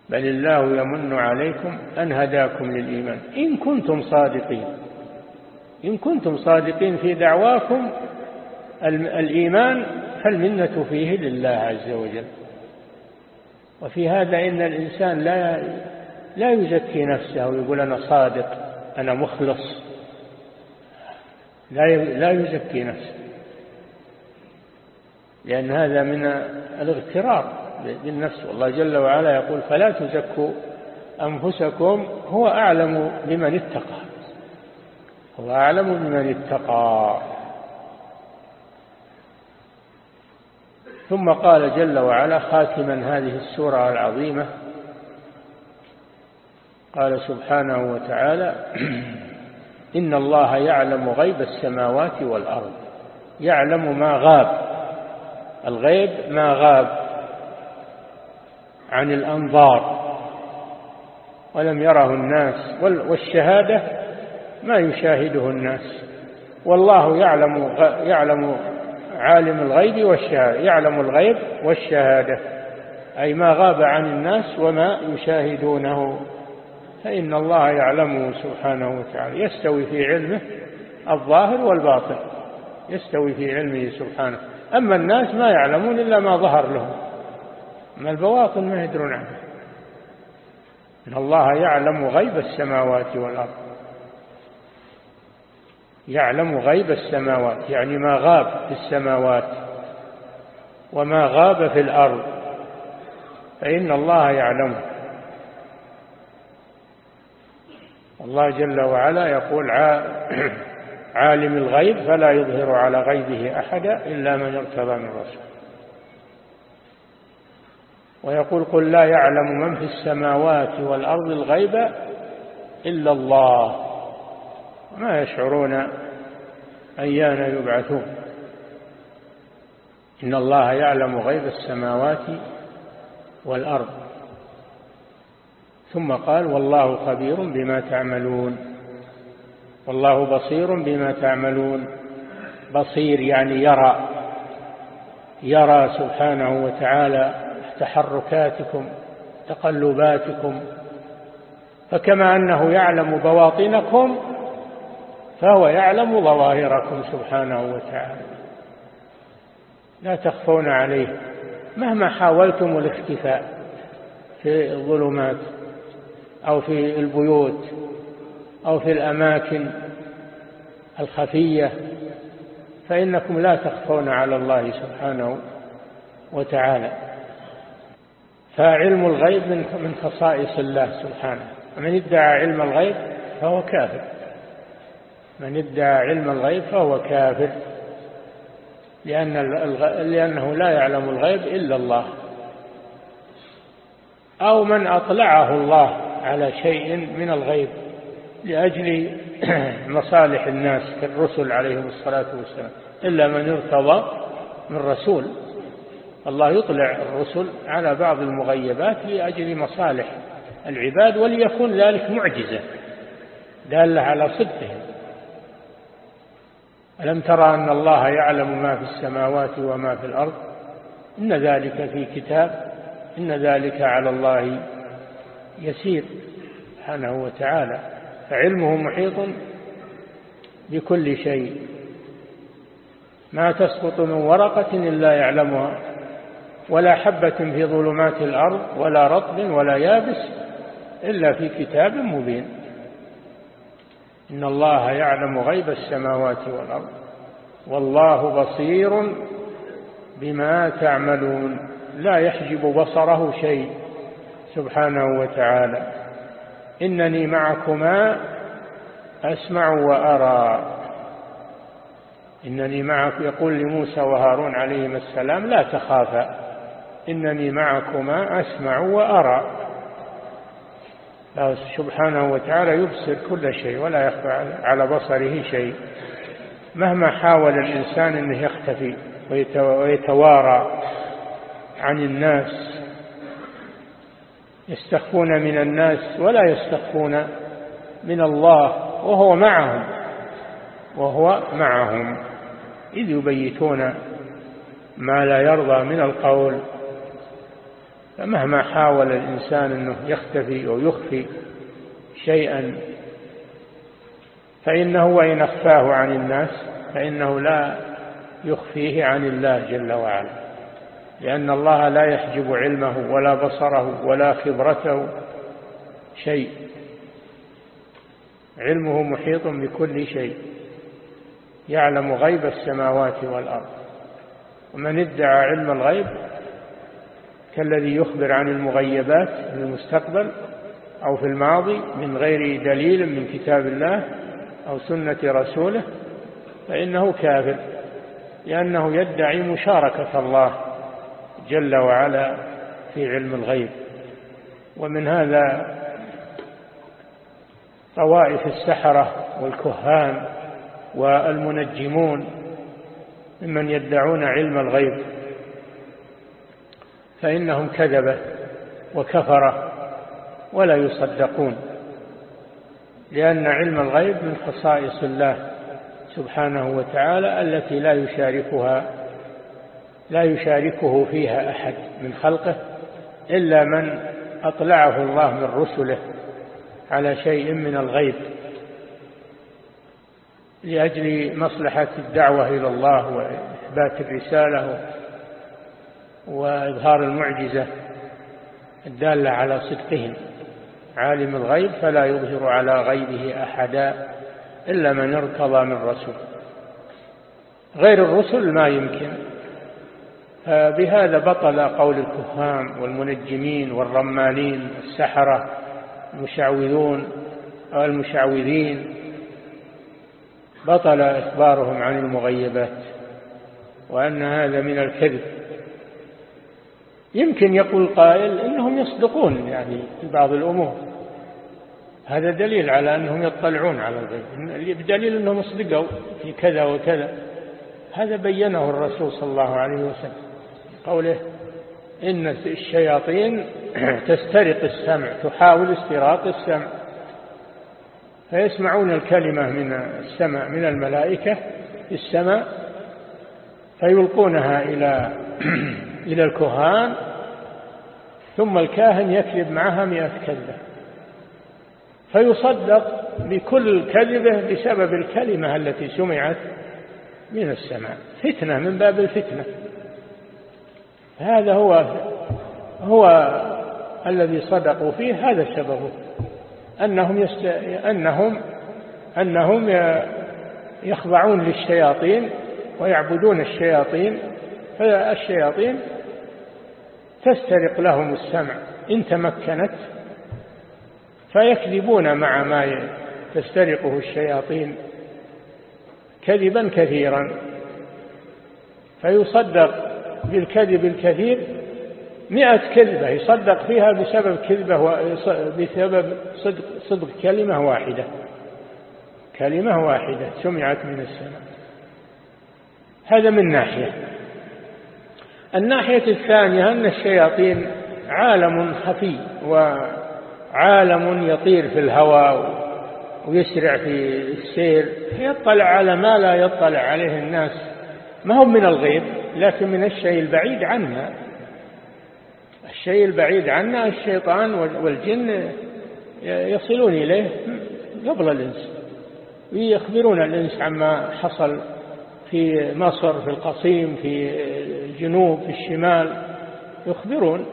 بل الله يمن عليكم أن هداكم للإيمان. إن كنتم صادقين إن كنتم صادقين في دعواكم الإيمان فالمنة فيه لله عز وجل. وفي هذا إن الإنسان لا لا يزكي نفسه ويقول أنا صادق أنا مخلص. لا لا يزكي نفسه. لأن هذا من الاغترار بالنفس. والله جل وعلا يقول فلا تزكوا أنفسكم هو أعلم بمن اتقى. هو أعلم بمن اتقى. ثم قال جل وعلا خاتما هذه السورة العظيمة. قال سبحانه وتعالى إن الله يعلم غيب السماوات والأرض يعلم ما غاب الغيب ما غاب عن الأنظار ولم يره الناس والشهادة ما يشاهده الناس. والله يعلم يعلم عالم الغيب والشهادة يعلم الغيب والشهادة. أي ما غاب عن الناس وما يشاهدونه. فإن الله يعلمه سبحانه وتعالى. يستوي في علمه الظاهر والباطن. يستوي في علمه سبحانه. أما الناس ما يعلمون إلا ما ظهر لهم. أما البواطن ما يدرون عنه. إن الله يعلم غيب السماوات والأرض. يعلم غيب السماوات يعني ما غاب في السماوات وما غاب في الأرض. فإن الله يعلمه. الله جل وعلا يقول عالم الغيب فلا يظهر على غيبه أحدا إلا من ارتضى من رسول. ويقول قل لا يعلم من في السماوات والأرض الغيب إلا الله. ما يشعرون أيان يبعثون. إن الله يعلم غيب السماوات والأرض. ثم قال والله خبير بما تعملون. والله بصير بما تعملون. بصير يعني يرى. يرى سبحانه وتعالى تحركاتكم تقلباتكم. فكما أنه يعلم بواطنكم فهو يعلم ظواهركم سبحانه وتعالى. لا تخفون عليه. مهما حاولتم الاختفاء في الظلمات أو في البيوت أو في الأماكن الخفية فإنكم لا تخفون على الله سبحانه وتعالى. فعلم الغيب من خصائص الله سبحانه. من ادعى علم الغيب فهو كافر. من ادعى علم الغيب فهو كافر. لأن لأنه لا يعلم الغيب إلا الله. أو من أطلعه الله على شيء من الغيب لأجل مصالح الناس كالرسل عليهم الصلاة والسلام. إلا من ارتضى من رسول. الله يطلع الرسل على بعض المغيبات لأجل مصالح العباد وليكون ذلك معجزة دالة على صدقهم. ألم ترى أن الله يعلم ما في السماوات وما في الأرض؟ إن ذلك في كتاب إن ذلك على الله يسير سبحانه وتعالى. فعلمه محيط بكل شيء. ما تسقط من ورقة إلا يعلمها ولا حبة في ظلمات الأرض ولا رطب ولا يابس إلا في كتاب مبين. إن الله يعلم غيب السماوات والأرض والله بصير بما تعملون لا يحجب بصره شيء سبحانه وتعالى. إنني معكما أسمع وأرى. إنني معك يقول لموسى وهارون عليهما السلام لا تخافا. إنني معكما أسمع وأرى. سبحانه وتعالى يبصر كل شيء ولا يخفى على بصره شيء. مهما حاول الإنسان أنه يختفي ويتوارى عن الناس يستخفون من الناس ولا يستخفون من الله وهو معهم وهو معهم. إذ يبيتون ما لا يرضى من القول. فمهما حاول الإنسان أنه يختفي أو يخفي شيئا فإنه وإن أخفاه عن الناس فإنه لا يخفيه عن الله جل وعلا. لأن الله لا يحجب علمه ولا بصره ولا خبرته شيء. علمه محيط بكل شيء. يعلم غيب السماوات والأرض. ومن ادعى علم الغيب كالذي يخبر عن المغيبات في المستقبل أو في الماضي من غير دليل من كتاب الله أو سنة رسوله فإنه كافر لأنه يدعي مشاركة الله جل وعلا في علم الغيب. ومن هذا طوائف السحرة والكهان والمنجمون ممن يدعون علم الغيب. فإنهم كذبة وكفرة ولا يصدقون لأن علم الغيب من خصائص الله سبحانه وتعالى التي لا يشاركها لا يشاركه فيها أحد من خلقه إلا من أطلعه الله من رسله على شيء من الغيب لأجل مصلحة الدعوة إلى الله وإثبات الرسالة وإظهار المعجزة الدالة على صدقهم. عالم الغيب فلا يظهر على غيبه أحدا إلا من ارتضى من رسول. غير الرسل ما يمكن. بهذا بطل قول الكهان والمنجمين والرمالين السحرة المشعوذون المشعوذين. بطل إخبارهم عن المغيبات وأن هذا من الكذب. يمكن يقول قائل إنهم يصدقون يعني في بعض الأمور. هذا دليل على أنهم يطلعون على الغيب. بدليل أنهم صدقوا في كذا وكذا. هذا بينه الرسول صلى الله عليه وسلم. قوله إن الشياطين تسترق السمع تحاول استراق السمع. فيسمعون الكلمة من السماء من الملائكة في السماء فيلقونها إلى إلى الكهان ثم الكاهن يكذب معها مئة كذبة فيصدق بكل كذبة بسبب الكلمة التي سمعت من السماء. فتنة من باب الفتنة. هذا هو هو الذي صدقوا فيه هذا سببه أنهم يست... أنهم أنهم يخضعون للشياطين ويعبدون الشياطين فالشياطين تسترق لهم السمع إن تمكنت فيكذبون مع ما تسترقه الشياطين كذبا كثيرا. فيصدق بالكذب الكثير مئة كذبة يصدق فيها بسبب كذبة بسبب صدق, صدق كلمة واحدة كلمة واحدة سمعت من السماء. هذا من ناحية. الناحية الثانية أن الشياطين عالم خفي وعالم يطير في الهواء ويسرع في السير. يطلع على ما لا يطلع عليه الناس. ما هم من الغيب لكن من الشيء البعيد عنا الشيء البعيد عنا الشيطان والجن يصلون إليه قبل الإنس ويخبرون الإنس عما حصل في مصر في القصيم في الجنوب في الشمال يخبرون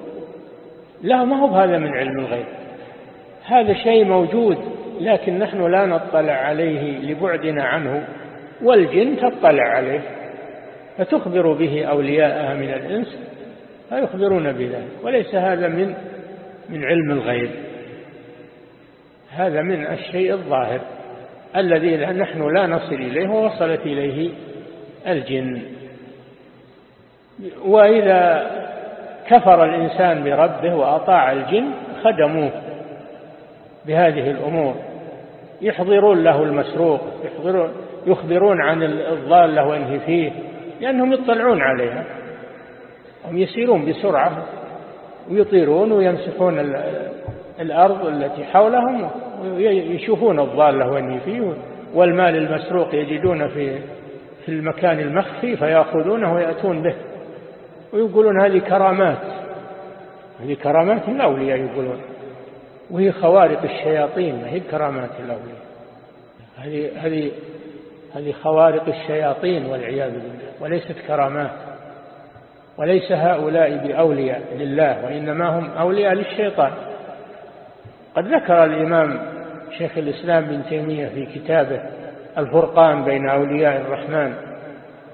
لا ما هو هذا من علم الغيب. هذا شيء موجود لكن نحن لا نطلع عليه لبعدنا عنه والجن تطلع عليه. فتخبر به أولياءها من الإنس؟ فيخبرون بذلك؟ وليس هذا من من علم الغيب. هذا من الشيء الظاهر الذي نحن لا نصل إليه ووصلت إليه الجن. وإذا كفر الإنسان بربه وأطاع الجن خدموه بهذه الأمور. يحضرون له المسروق يحضرون يخبرون عن الضالة وأنه فيه لأنهم يطلعون عليها. هم يسيرون بسرعة ويطيرون ويمسحون الأرض التي حولهم ويشوفون الضالة وأنه فيه والمال المسروق يجدون في في المكان المخفي فيأخذونه ويأتون به. ويقولون هذه كرامات. هذه كرامات الأولياء يقولون. وهي خوارق الشياطين ما هي كرامات الأولياء. هذه هذه هذه خوارق الشياطين والعياذ بالله. وليست كرامات. وليس هؤلاء بأولياء لله وإنما هم أولياء للشيطان. قد ذكر الإمام شيخ الإسلام بن تيمية في كتابه الفرقان بين أولياء الرحمن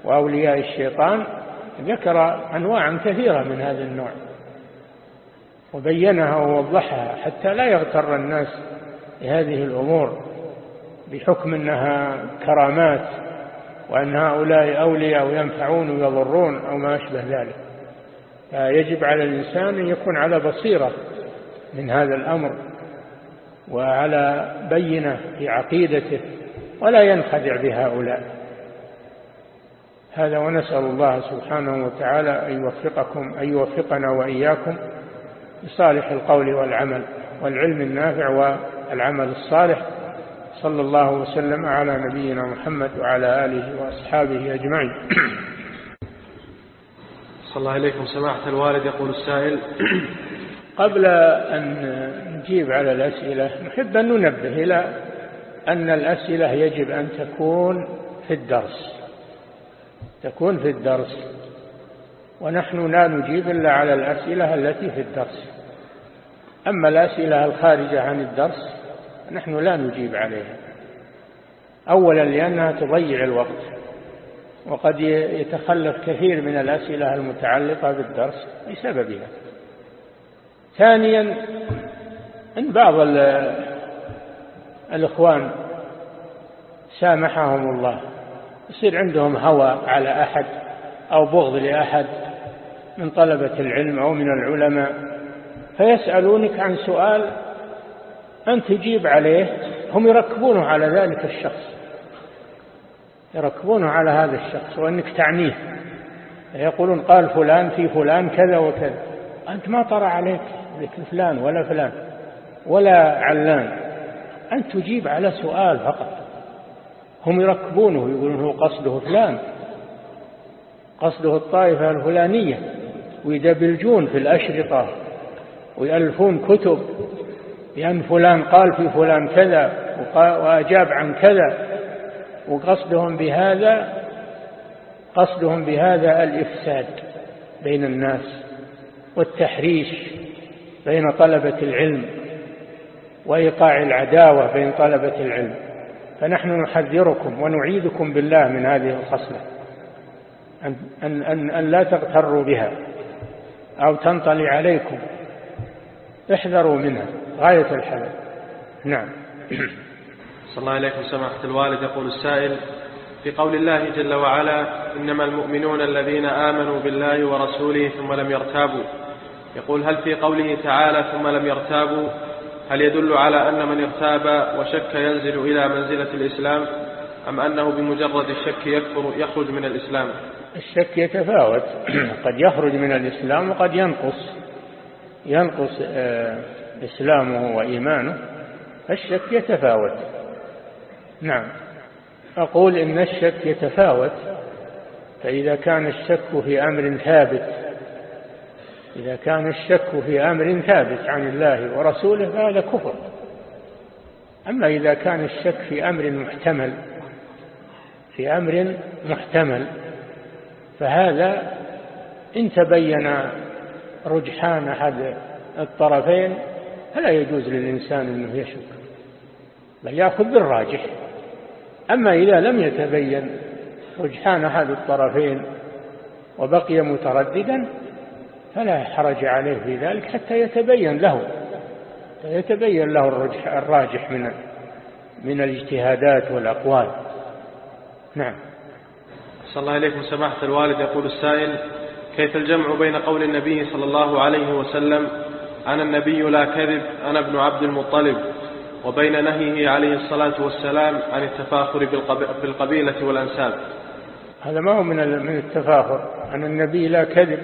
وأولياء الشيطان ذكر أنواعا كثيرة من هذا النوع وبينها ووضحها حتى لا يغتر الناس بهذه الأمور بحكم أنها كرامات وأن هؤلاء أولياء وينفعون ويضرون أو ما أشبه ذلك. فيجب على الإنسان أن يكون على بصيرة من هذا الأمر وعلى بينة في عقيدته ولا ينخدع بهؤلاء. هذا ونسأل الله سبحانه وتعالى أن يوفقكم أن يوفقنا وإياكم لصالح القول والعمل والعلم النافع والعمل الصالح. صلى الله وسلم على نبينا محمد وعلى آله وأصحابه أجمعين. صلى الله عليكم. سماحة الوالد يقول السائل قبل أن نجيب على الأسئلة نحب أن ننبه إلى أن الأسئلة يجب أن تكون في الدرس. تكون في الدرس. ونحن لا نجيب إلا على الأسئلة التي في الدرس. أما الأسئلة الخارجة عن الدرس نحن لا نجيب عليها. أولا لأنها تضيع الوقت وقد يتخلف كثير من الأسئلة المتعلقة بالدرس بسببها. ثانيا أن بعض الإخوان سامحهم الله يصير عندهم هوى على أحد أو بغض لأحد من طلبة العلم أو من العلماء فيسألونك عن سؤال أن تجيب عليه هم يركبونه على ذلك الشخص يركبونه على هذا الشخص وأنك تعنيه يقولون قال فلان في فلان كذا وكذا أنت ما طرى عليك ذيك فلان ولا فلان ولا علان أن تجيب على سؤال فقط. هم يركبونه يقولون هو قصده فلان قصده الطائفة الفلانية ويدبلجون في الأشرطة ويألفون كتب لأن فلان قال في فلان كذا وأجاب عن كذا وقصدهم بهذا قصدهم بهذا الإفساد بين الناس والتحريش بين طلبة العلم وإيقاع العداوة بين طلبة العلم. فنحن نحذركم ونعيدكم بالله من هذه الخصلة. أن, أن, أن, أن لا تغتروا بها أو تنطلي عليكم. احذروا منها. غاية الحذر. نعم. صلى الله عليكم سماحة الوالد. يقول السائل في قول الله جل وعلا إنما المؤمنون الذين آمنوا بالله ورسوله ثم لم يرتابوا. يقول هل في قوله تعالى ثم لم يرتابوا؟ هل يدل على أن من ارتاب وشك ينزل إلى منزلة الإسلام أم أنه بمجرد الشك يكفر يخرج من الإسلام؟ الشك يتفاوت. قد يخرج من الإسلام وقد ينقص ينقص آه، إسلامه وإيمانه. الشك يتفاوت. نعم. أقول إن الشك يتفاوت فإذا كان الشك في أمر ثابت إذا كان الشك في أمر ثابت عن الله ورسوله فهذا كفر. أما إذا كان الشك في أمر محتمل في أمر محتمل فهذا إن تبين رجحان أحد الطرفين فلا يجوز للإنسان أنه يشك بل يأخذ بالراجح. أما إذا لم يتبين رجحان أحد الطرفين وبقي مترددا فلا حرج عليه في ذلك حتى يتبين له يتبين له الراجح من من الاجتهادات والأقوال. نعم. صلى الله عليكم سماحة الوالد يقول السائل كيف الجمع بين قول النبي صلى الله عليه وسلم أنا النبي لا كذب أنا ابن عبد المطلب وبين نهيه عليه الصلاة والسلام عن التفاخر بالقبيلة والأنساب؟ هذا ما هو من من التفاخر. أن النبي لا كذب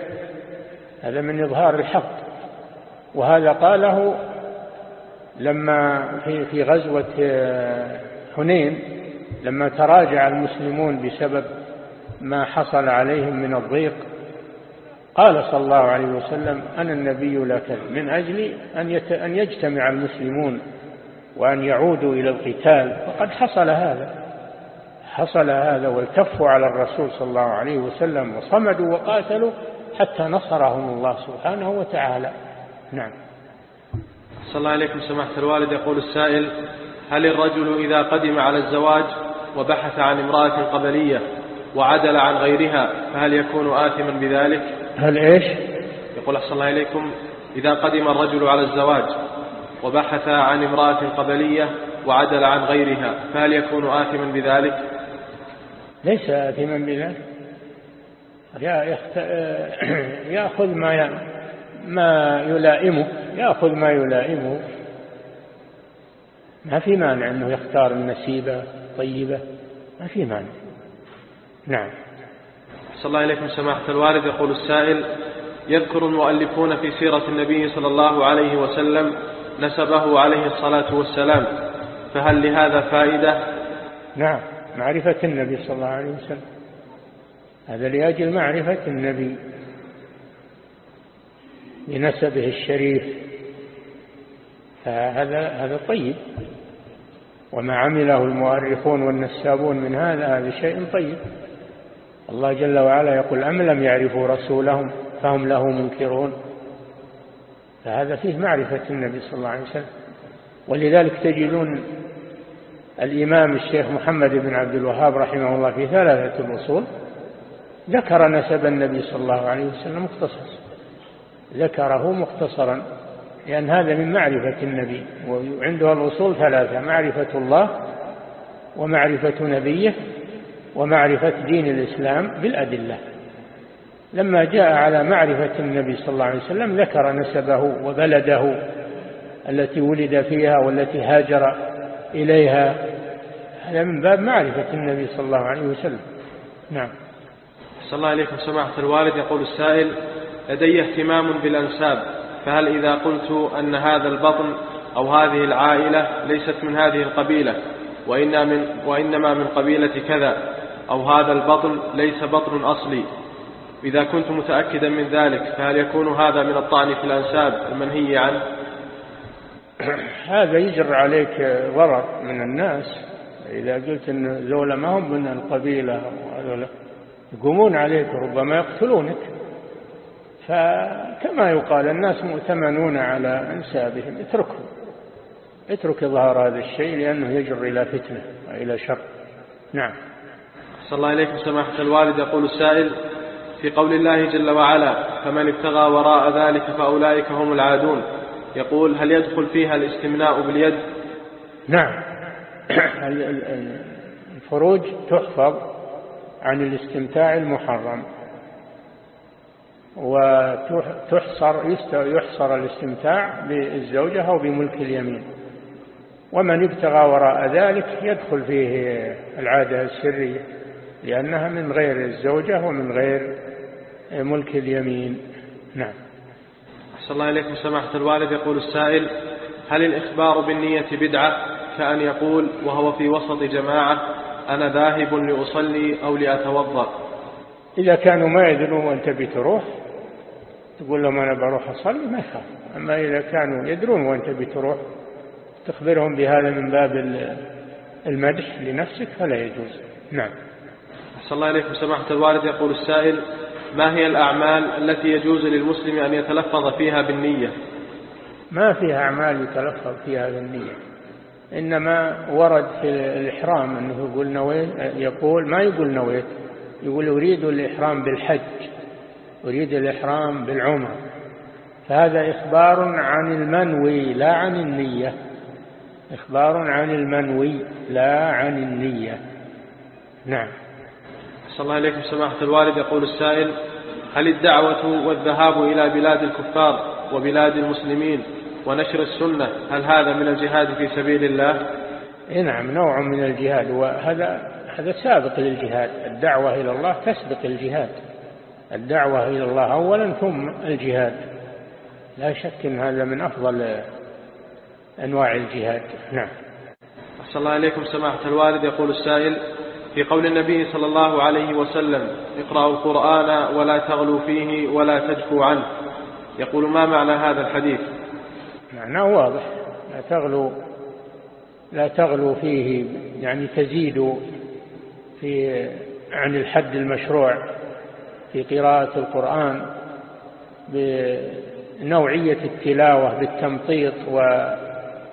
هذا من إظهار الحق. وهذا قاله لما في في غزوة آه، حنين لما تراجع المسلمون بسبب ما حصل عليهم من الضيق قال صلى الله عليه وسلم أنا النبي لا كذب من أجل أن أن يجتمع المسلمون وأن يعودوا إلى القتال. فقد حصل هذا حصل هذا والتفوا على الرسول صلى الله عليه وسلم وصمدوا وقاتلوا حتى نصرهم الله سبحانه وتعالى. نعم. صلى الله عليكم سماحة الوالد. يقول السائل هل الرجل إذا قدم على الزواج وبحث عن امرأة قبلية وعدل عن غيرها فهل يكون آثما بذلك؟ هل إيش؟ يقول أحسن الله إليكم. إذا قدم الرجل على الزواج وبحث عن امرأة قبلية وعدل عن غيرها فهل يكون آثما بذلك؟ ليس آثما بذلك. يأخذ ما ما يلائمه يأخذ ما يلائمه. ما في مانع أنه يختار النسيبة طيبة ما في مانع. نعم. صلى الله عليكم سماحة الوالد يقول السائل يذكر المؤلفون في سيرة النبي صلى الله عليه وسلم نسبه عليه الصلاة والسلام. فهل لهذا فائدة؟ نعم. معرفة النبي صلى الله عليه وسلم. هذا لأجل معرفة النبي بنسبه الشريف. فهذا هذا طيب. وما عمله المؤرخون والنسابون من هذا هذا شيء طيب. الله جل وعلا يقول أم لم يعرفوا رسولهم فهم له منكرون؟ فهذا فيه معرفة النبي صلى الله عليه وسلم. ولذلك تجدون الإمام الشيخ محمد بن عبد الوهاب رحمه الله في ثلاثة الأصول. ذكر نسب النبي صلى الله عليه وسلم مختصر. ذكره مختصرا لأن هذا من معرفة النبي وعنده الأصول ثلاثة معرفة الله ومعرفة نبيه ومعرفة دين الإسلام بالأدلة. لما جاء على معرفة النبي صلى الله عليه وسلم ذكر نسبه وبلده التي ولد فيها والتي هاجر إليها. هذا من باب معرفة النبي صلى الله عليه وسلم. نعم. صلى الله عليكم سماحة الوالد. يقول السائل لدي اهتمام بالأنساب فهل إذا قلت أن هذا البطن أو هذه العائلة ليست من هذه القبيلة من, وإنما من قبيلة كذا أو هذا البطن ليس بطن أصلي؟ إذا كنت متأكدا من ذلك فهل يكون هذا من الطعن في الأنساب؟ المنهي عنه. هذا يجر عليك ضرر من الناس. إذا قلت أن ذولا ما هم من القبيلة يقومون عليك ربما يقتلونك. فكما يقال الناس مؤتمنون على أنسابهم اتركهم. اترك إظهار هذا الشيء لأنه يجر إلى فتنة وإلى شر. نعم. صلى الله عليكم سماحة الوالد. يقول السائل في قول الله جل وعلا فمن ابتغى وراء ذلك فأولئك هم العادون. يقول هل يدخل فيها الاستمناء باليد؟ نعم. الفروج تحفظ عن الاستمتاع المحرم. وتحصر يحصر الاستمتاع بالزوجة أو بملك اليمين. ومن ابتغى وراء ذلك يدخل فيه العادة السرية لأنها من غير الزوجة ومن غير ملك اليمين. نعم. صلى الله عليكم سماحة الوالد. يقول السائل هل الإخبار بالنية بدعة؟ كأن يقول وهو في وسط جماعة أنا ذاهب لأصلي أو لأتوضأ. إذا كانوا ما يدرون وأنت بتروح تقول لهم أنا بروح أصلي ما يخاف. أما إذا كانوا يدرون وأنت بتروح تخبرهم بهذا من باب المدح لنفسك فلا يجوز. نعم. صلى الله عليكم سماحة الوالد يقول السائل ما هي الأعمال التي يجوز للمسلم أن يتلفظ فيها بالنية؟ ما فيها أعمال يتلفظ فيها بالنية. إنما ورد في الإحرام أنه يقول نويت يقول ما يقول نويت يقول أريد الإحرام بالحج أريد الإحرام بالعمر فهذا إخبار عن المنوي لا عن النية. إخبار عن المنوي لا عن النية. نعم. صلى الله عليكم سماحة الوالد. يقول السائل هل الدعوة والذهاب إلى بلاد الكفار وبلاد المسلمين ونشر السنة. هل هذا من الجهاد في سبيل الله؟ إيه نعم نوع من الجهاد. وهذا هذا سابق للجهاد. الدعوة إلى الله تسبق الجهاد. الدعوة إلى الله أولا ثم الجهاد. لا شك أن هذا من أفضل أنواع الجهاد. نعم. أحسن الله عليكم سماحة الوالد يقول السائل في قول النبي صلى الله عليه وسلم اقرأوا القرآن ولا تغلوا فيه ولا تجفوا عنه. يقول ما معنى هذا الحديث؟ معناه واضح. لا تغلوا لا تغلوا فيه يعني تزيدوا في عن الحد المشروع في قراءة القرآن بنوعية التلاوة بالتمطيط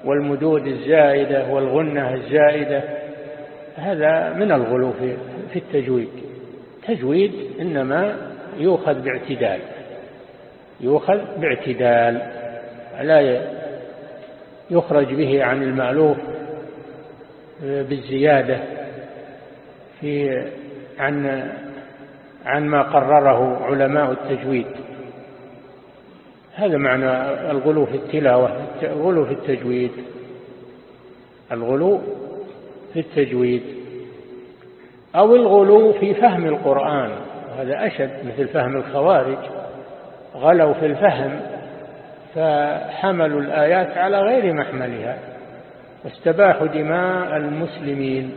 والمدود الزائدة والغنة الزائدة. هذا من الغلو في التجويد. تجويد إنما يؤخذ باعتدال يؤخذ باعتدال. لا يخرج به عن المألوف بالزيادة في عن عن ما قرره علماء التجويد. هذا معنى الغلو في التلاوة الغلو في التجويد. الغلو في التجويد. أو الغلو في فهم القرآن. هذا أشد مثل فهم الخوارج. غلوا في الفهم. فحملوا الآيات على غير محملها واستباحوا دماء المسلمين.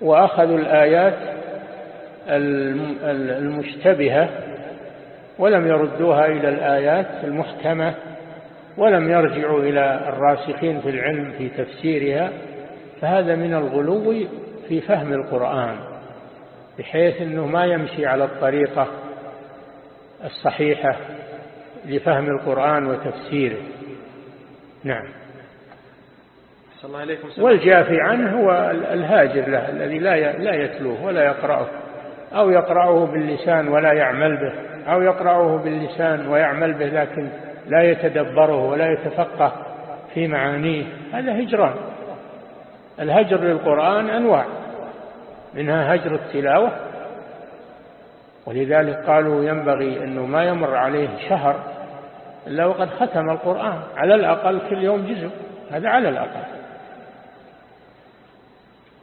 وأخذوا الآيات المشتبهة ولم يردوها إلى الآيات المحكمة ولم يرجعوا إلى الراسخين في العلم في تفسيرها. فهذا من الغلو في فهم القرآن بحيث أنه ما يمشي على الطريقة الصحيحة. لفهم القرآن وتفسيره. نعم. الله عليكم والجافي عنه هو الهاجر له الذي لا لا يتلوه ولا يقرأه. أو يقرأه باللسان ولا يعمل به. أو يقرأه باللسان ويعمل به لكن لا يتدبره ولا يتفقه في معانيه. هذا هجران. الهجر للقرآن أنواع. منها هجر التلاوة. ولذلك قالوا ينبغي أنه ما يمر عليه شهر إلا وقد ختم القرآن. على الأقل كل يوم جزء. هذا على الأقل.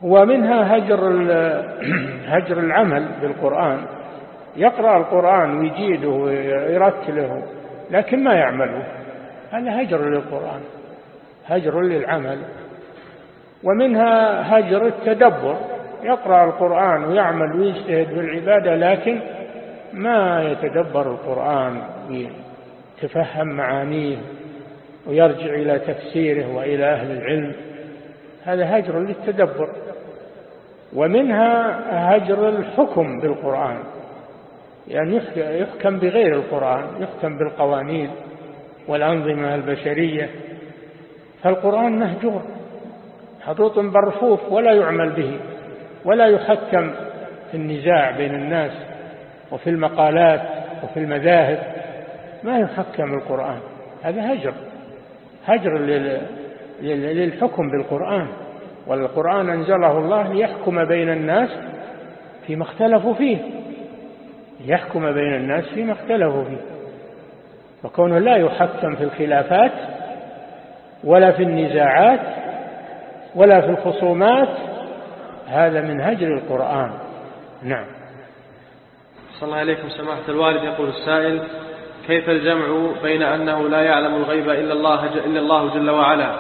ومنها هجر هجر العمل بالقرآن. يقرأ القرآن ويجيده ويرتله لكن ما يعمله. هذا هجر للقرآن. هجر للعمل. ومنها هجر التدبر. يقرأ القرآن ويعمل ويجتهد في العبادة لكن ما يتدبر القرآن. ويتفهم معانيه ويرجع إلى تفسيره وإلى أهل العلم هذا هجر للتدبر. ومنها هجر الحكم بالقرآن يعني يحكم بغير القرآن يحكم بالقوانين والأنظمة البشرية. فالقرآن مهجور حطوط برفوف ولا يعمل به ولا يحكم في النزاع بين الناس وفي المقالات وفي المذاهب. ما يحكم القرآن هذا هجر. هجر للحكم بالقرآن. والقرآن أنزله الله ليحكم بين الناس فيما اختلفوا فيه. يحكم بين الناس فيما اختلفوا فيه. وكونه لا يحكم في الخلافات ولا في النزاعات ولا في الخصومات هذا من هجر القرآن. نعم. صلى الله عليكم سماحة الوالد يقول السائل كيف الجمع بين أنه لا يعلم الغيب إلا الله, إلا الله جل وعلا؟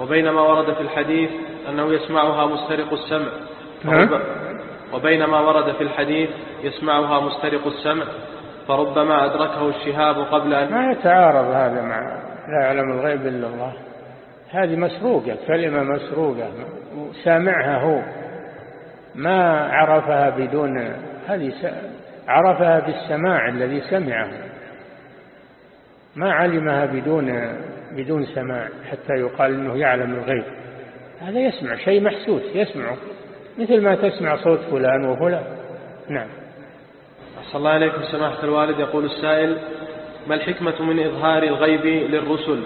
وبين ما ورد في الحديث أنه يسمعها مسترق السمع. وبينما ورد في الحديث يسمعها مسترق السمع. فربما أدركه الشهاب قبل أن ما يتعارض هذا مع لا يعلم الغيب إلا الله. هذه مسروقة كلمة مسروقة. سامعها هو. ما عرفها بدون هذه عرفها بالسماع الذي سمعه. ما علمها بدون بدون سماع حتى يقال إنه يعلم الغيب. هذا يسمع شيء محسوس يسمعه مثل ما تسمع صوت فلان وفلان. نعم. صلى الله عليكم سماحة الوالد. يقول السائل ما الحكمة من إظهار الغيب للرسل؟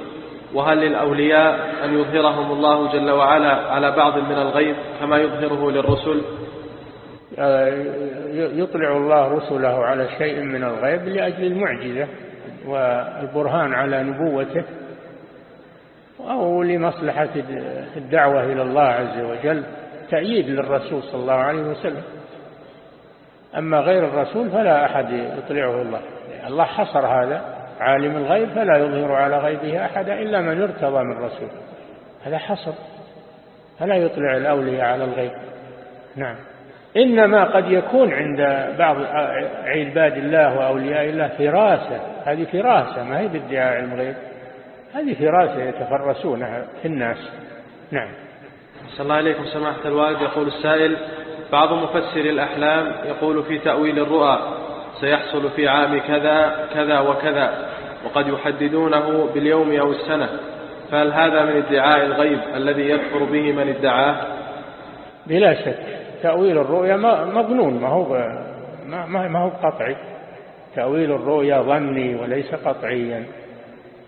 وهل للأولياء أن يظهرهم الله جل وعلا على بعض من الغيب كما يظهره للرسل؟ يطلع الله رسله على شيء من الغيب لأجل المعجزة. والبرهان على نبوته أو لمصلحة الدعوة إلى الله عز وجل تأييد للرسول صلى الله عليه وسلم. أما غير الرسول فلا أحد يطلعه الله. الله حصر هذا عالم الغيب فلا يظهر على غيبه أحدا إلا من ارتضى من رسول. هذا حصر. فلا يطلع الأولياء على الغيب. نعم. إنما قد يكون عند بعض عباد الله وأولياء الله فراسة. هذه فراسة ما هي بادعاء علم الغيب هذه فراسة يتفرسونها في الناس. نعم. صلى الله عليكم سماحة الوالد. يقول السائل بعض مفسر الأحلام يقول في تأويل الرؤى سيحصل في عام كذا كذا وكذا وقد يحددونه باليوم أو السنة. فهل هذا من ادعاء الغيب الذي يكفر به من ادعاه؟ بلا شك. تأويل الرؤيا مظنون ما هو ما, ما هو قطعي. تأويل الرؤيا ظني وليس قطعيا.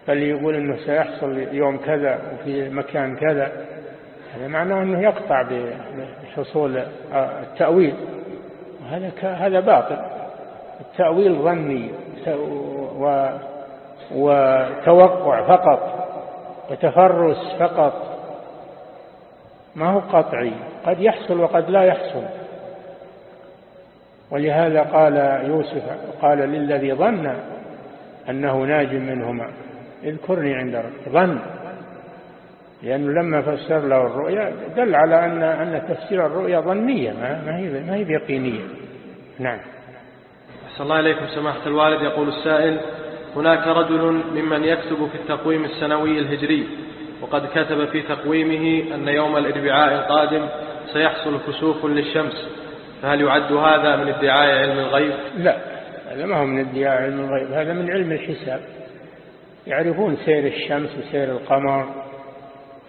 فاللي يقول إنه سيحصل يوم كذا وفي مكان كذا. هذا معناه إنه يقطع بحصول التأويل. وهذا هذا باطل. التأويل ظني وتوقع فقط وتفرس فقط. ما هو قطعي قد يحصل وقد لا يحصل. ولهذا قال يوسف قال للذي ظن أنه ناج منهما اذكرني عند ربك ظن لأنه لما فسر له الرؤيا دل على أن أن تفسير الرؤيا ظنية ما هي ما هي يقينية. نعم. أحسن الله إليكم سماحة الوالد. يقول السائل هناك رجل ممن يكتب في التقويم السنوي الهجري. وقد كتب في تقويمه أن يوم الأربعاء القادم سيحصل كسوف للشمس. فهل يعد هذا من ادعاء علم الغيب؟ لا هذا ما هو من ادعاء علم الغيب هذا من علم الحساب. يعرفون سير الشمس وسير القمر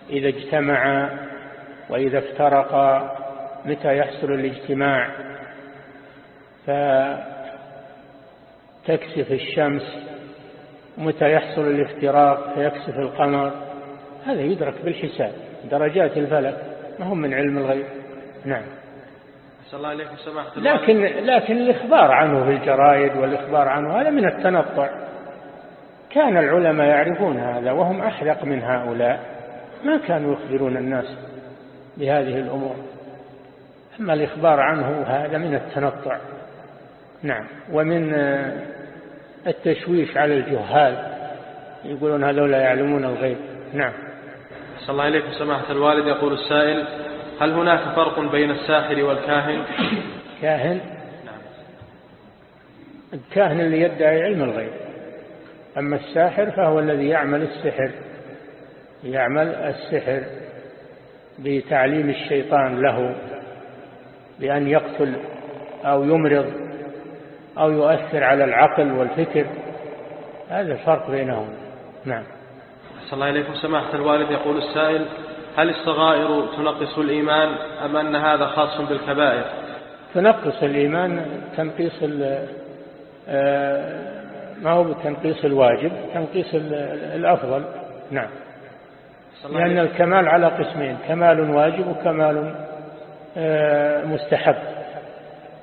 إذا اجتمعا وإذا افترقا متى يحصل الاجتماع. فتكسف الشمس متى يحصل الافتراق فيكسف القمر. هذا يدرك بالحساب درجات الفلك ما هم من علم الغيب. نعم. الله عليكم سماحة لكن لكن الإخبار عنه في الجرائد والإخبار عنه هذا من التنطع. كان العلماء يعرفون هذا وهم أحذق من هؤلاء. ما كانوا يخبرون الناس بهذه الأمور. أما الإخبار عنه هذا من التنطع. نعم. ومن التشويش على الجهال. يقولون هذول يعلمون الغيب. نعم. صلى الله عليكم سماحة الوالد. يقول السائل هل هناك فرق بين الساحر والكاهن؟ كاهن؟ نعم. الكاهن اللي يدعي علم الغيب. أما الساحر فهو الذي يعمل السحر يعمل السحر بتعليم الشيطان له بأن يقتل أو يمرض أو يؤثر على العقل والفكر. هذا الفرق بينهم. نعم. صلى الله عليكم سماحة الوالد يقول السائل هل الصغائر تنقص الإيمان أم أن هذا خاص بالكبائر؟ تنقص الإيمان تنقيص آه، ما هو بتنقيص الواجب؟ تنقيص الأفضل. نعم. لأن الكمال على قسمين كمال واجب وكمال آه، مستحب.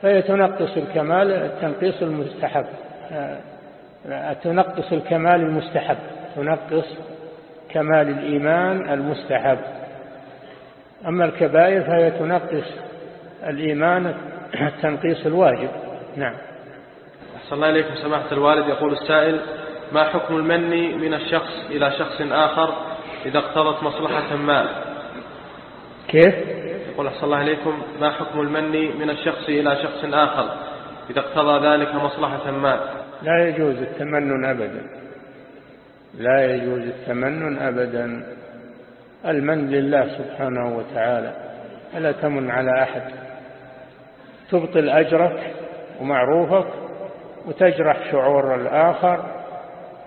فهي تنقص الكمال تنقيص المستحب. آه، تنقص الكمال المستحب. تنقص كمال الإيمان المستحب. أما الكبائر فهي تنقص الإيمان تنقيص الواجب. نعم. أحسن الله إليكم. سماحة الوالد يقول السائل ما حكم المن من الشخص إلى شخص آخر إذا اقتضت مصلحة ما كيف؟ يقول أحسن الله إليكم ما حكم المن من الشخص إلى شخص آخر إذا اقتضى ذلك مصلحة ما لا يجوز التمنن أبدا. لا يجوز التمنن أبدا. المن لله سبحانه وتعالى. فلا تمن على أحد. تبطل أجرك ومعروفك وتجرح شعور الآخر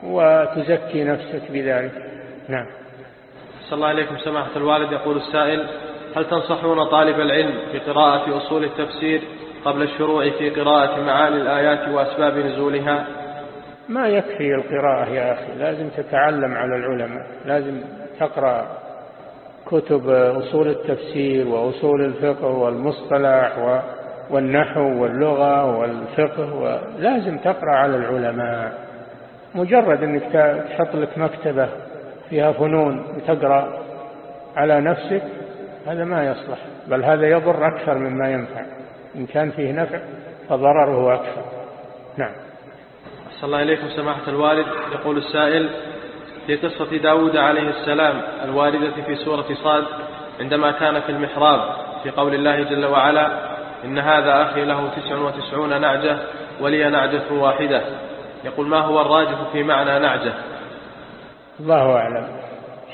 وتزكي نفسك بذلك. نعم. صلى الله عليكم سماحة الوالد. يقول السائل هل تنصحون طالب العلم في قراءة أصول التفسير قبل الشروع في قراءة معاني الآيات وأسباب نزولها؟ ما يكفي القراءة يا أخي لازم تتعلم على العلماء لازم تقرأ كتب أصول التفسير وأصول الفقه والمصطلح والنحو واللغة والفقه ولازم تقرأ على العلماء. مجرد أنك تحط لك مكتبة فيها فنون وتقرأ على نفسك هذا ما يصلح بل هذا يضر أكثر مما ينفع إن كان فيه نفع فضرره أكثر. نعم. صلى الله إليكم سماحة الوالد. يقول السائل في قصة داود عليه السلام الواردة في سورة صاد عندما كان في المحراب في قول الله جل وعلا إن هذا أخي له تسع وتسعون نعجة ولي نعجة واحدة. يقول ما هو الراجح في معنى نعجة؟ الله أعلم.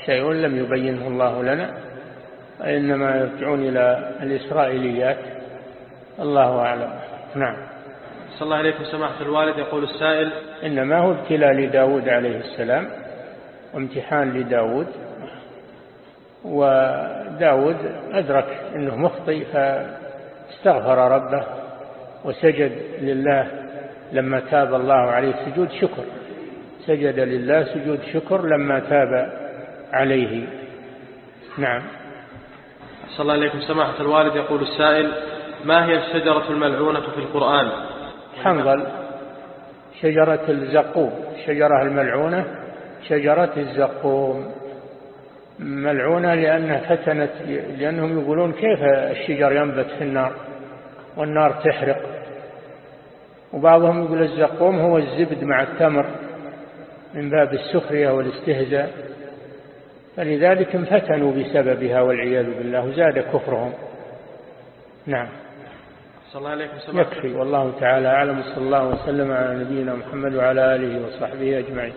شيء لم يبينه الله لنا إنما يرجعون إلى الإسرائيليات. الله أعلم. نعم. صلى الله عليكم سماحة الوالد. يقول السائل إنما هو ابتلاء لداود عليه السلام وامتحان لداود. وداود أدرك أنه مخطئ فاستغفر ربه وسجد لله. لما تاب الله عليه سجود شكر. سجد لله سجود شكر لما تاب عليه. نعم. صلى الله عليكم سماحة الوالد. يقول السائل ما هي الشجرة الملعونة في القرآن؟ حنظل شجرة الزقوم الشجرة الملعونة شجرة الزقوم. ملعونة لأنها فتنت لأنهم يقولون كيف الشجر ينبت في النار والنار تحرق. وبعضهم يقول الزقوم هو الزبد مع التمر من باب السخرية والاستهزاء. فلذلك انفتنوا بسببها والعياذ بالله وزاد كفرهم. نعم. صلى الله يكفي والله تعالى أعلم صلى الله وسلم على نبينا محمد وعلى آله وصحبه أجمعين.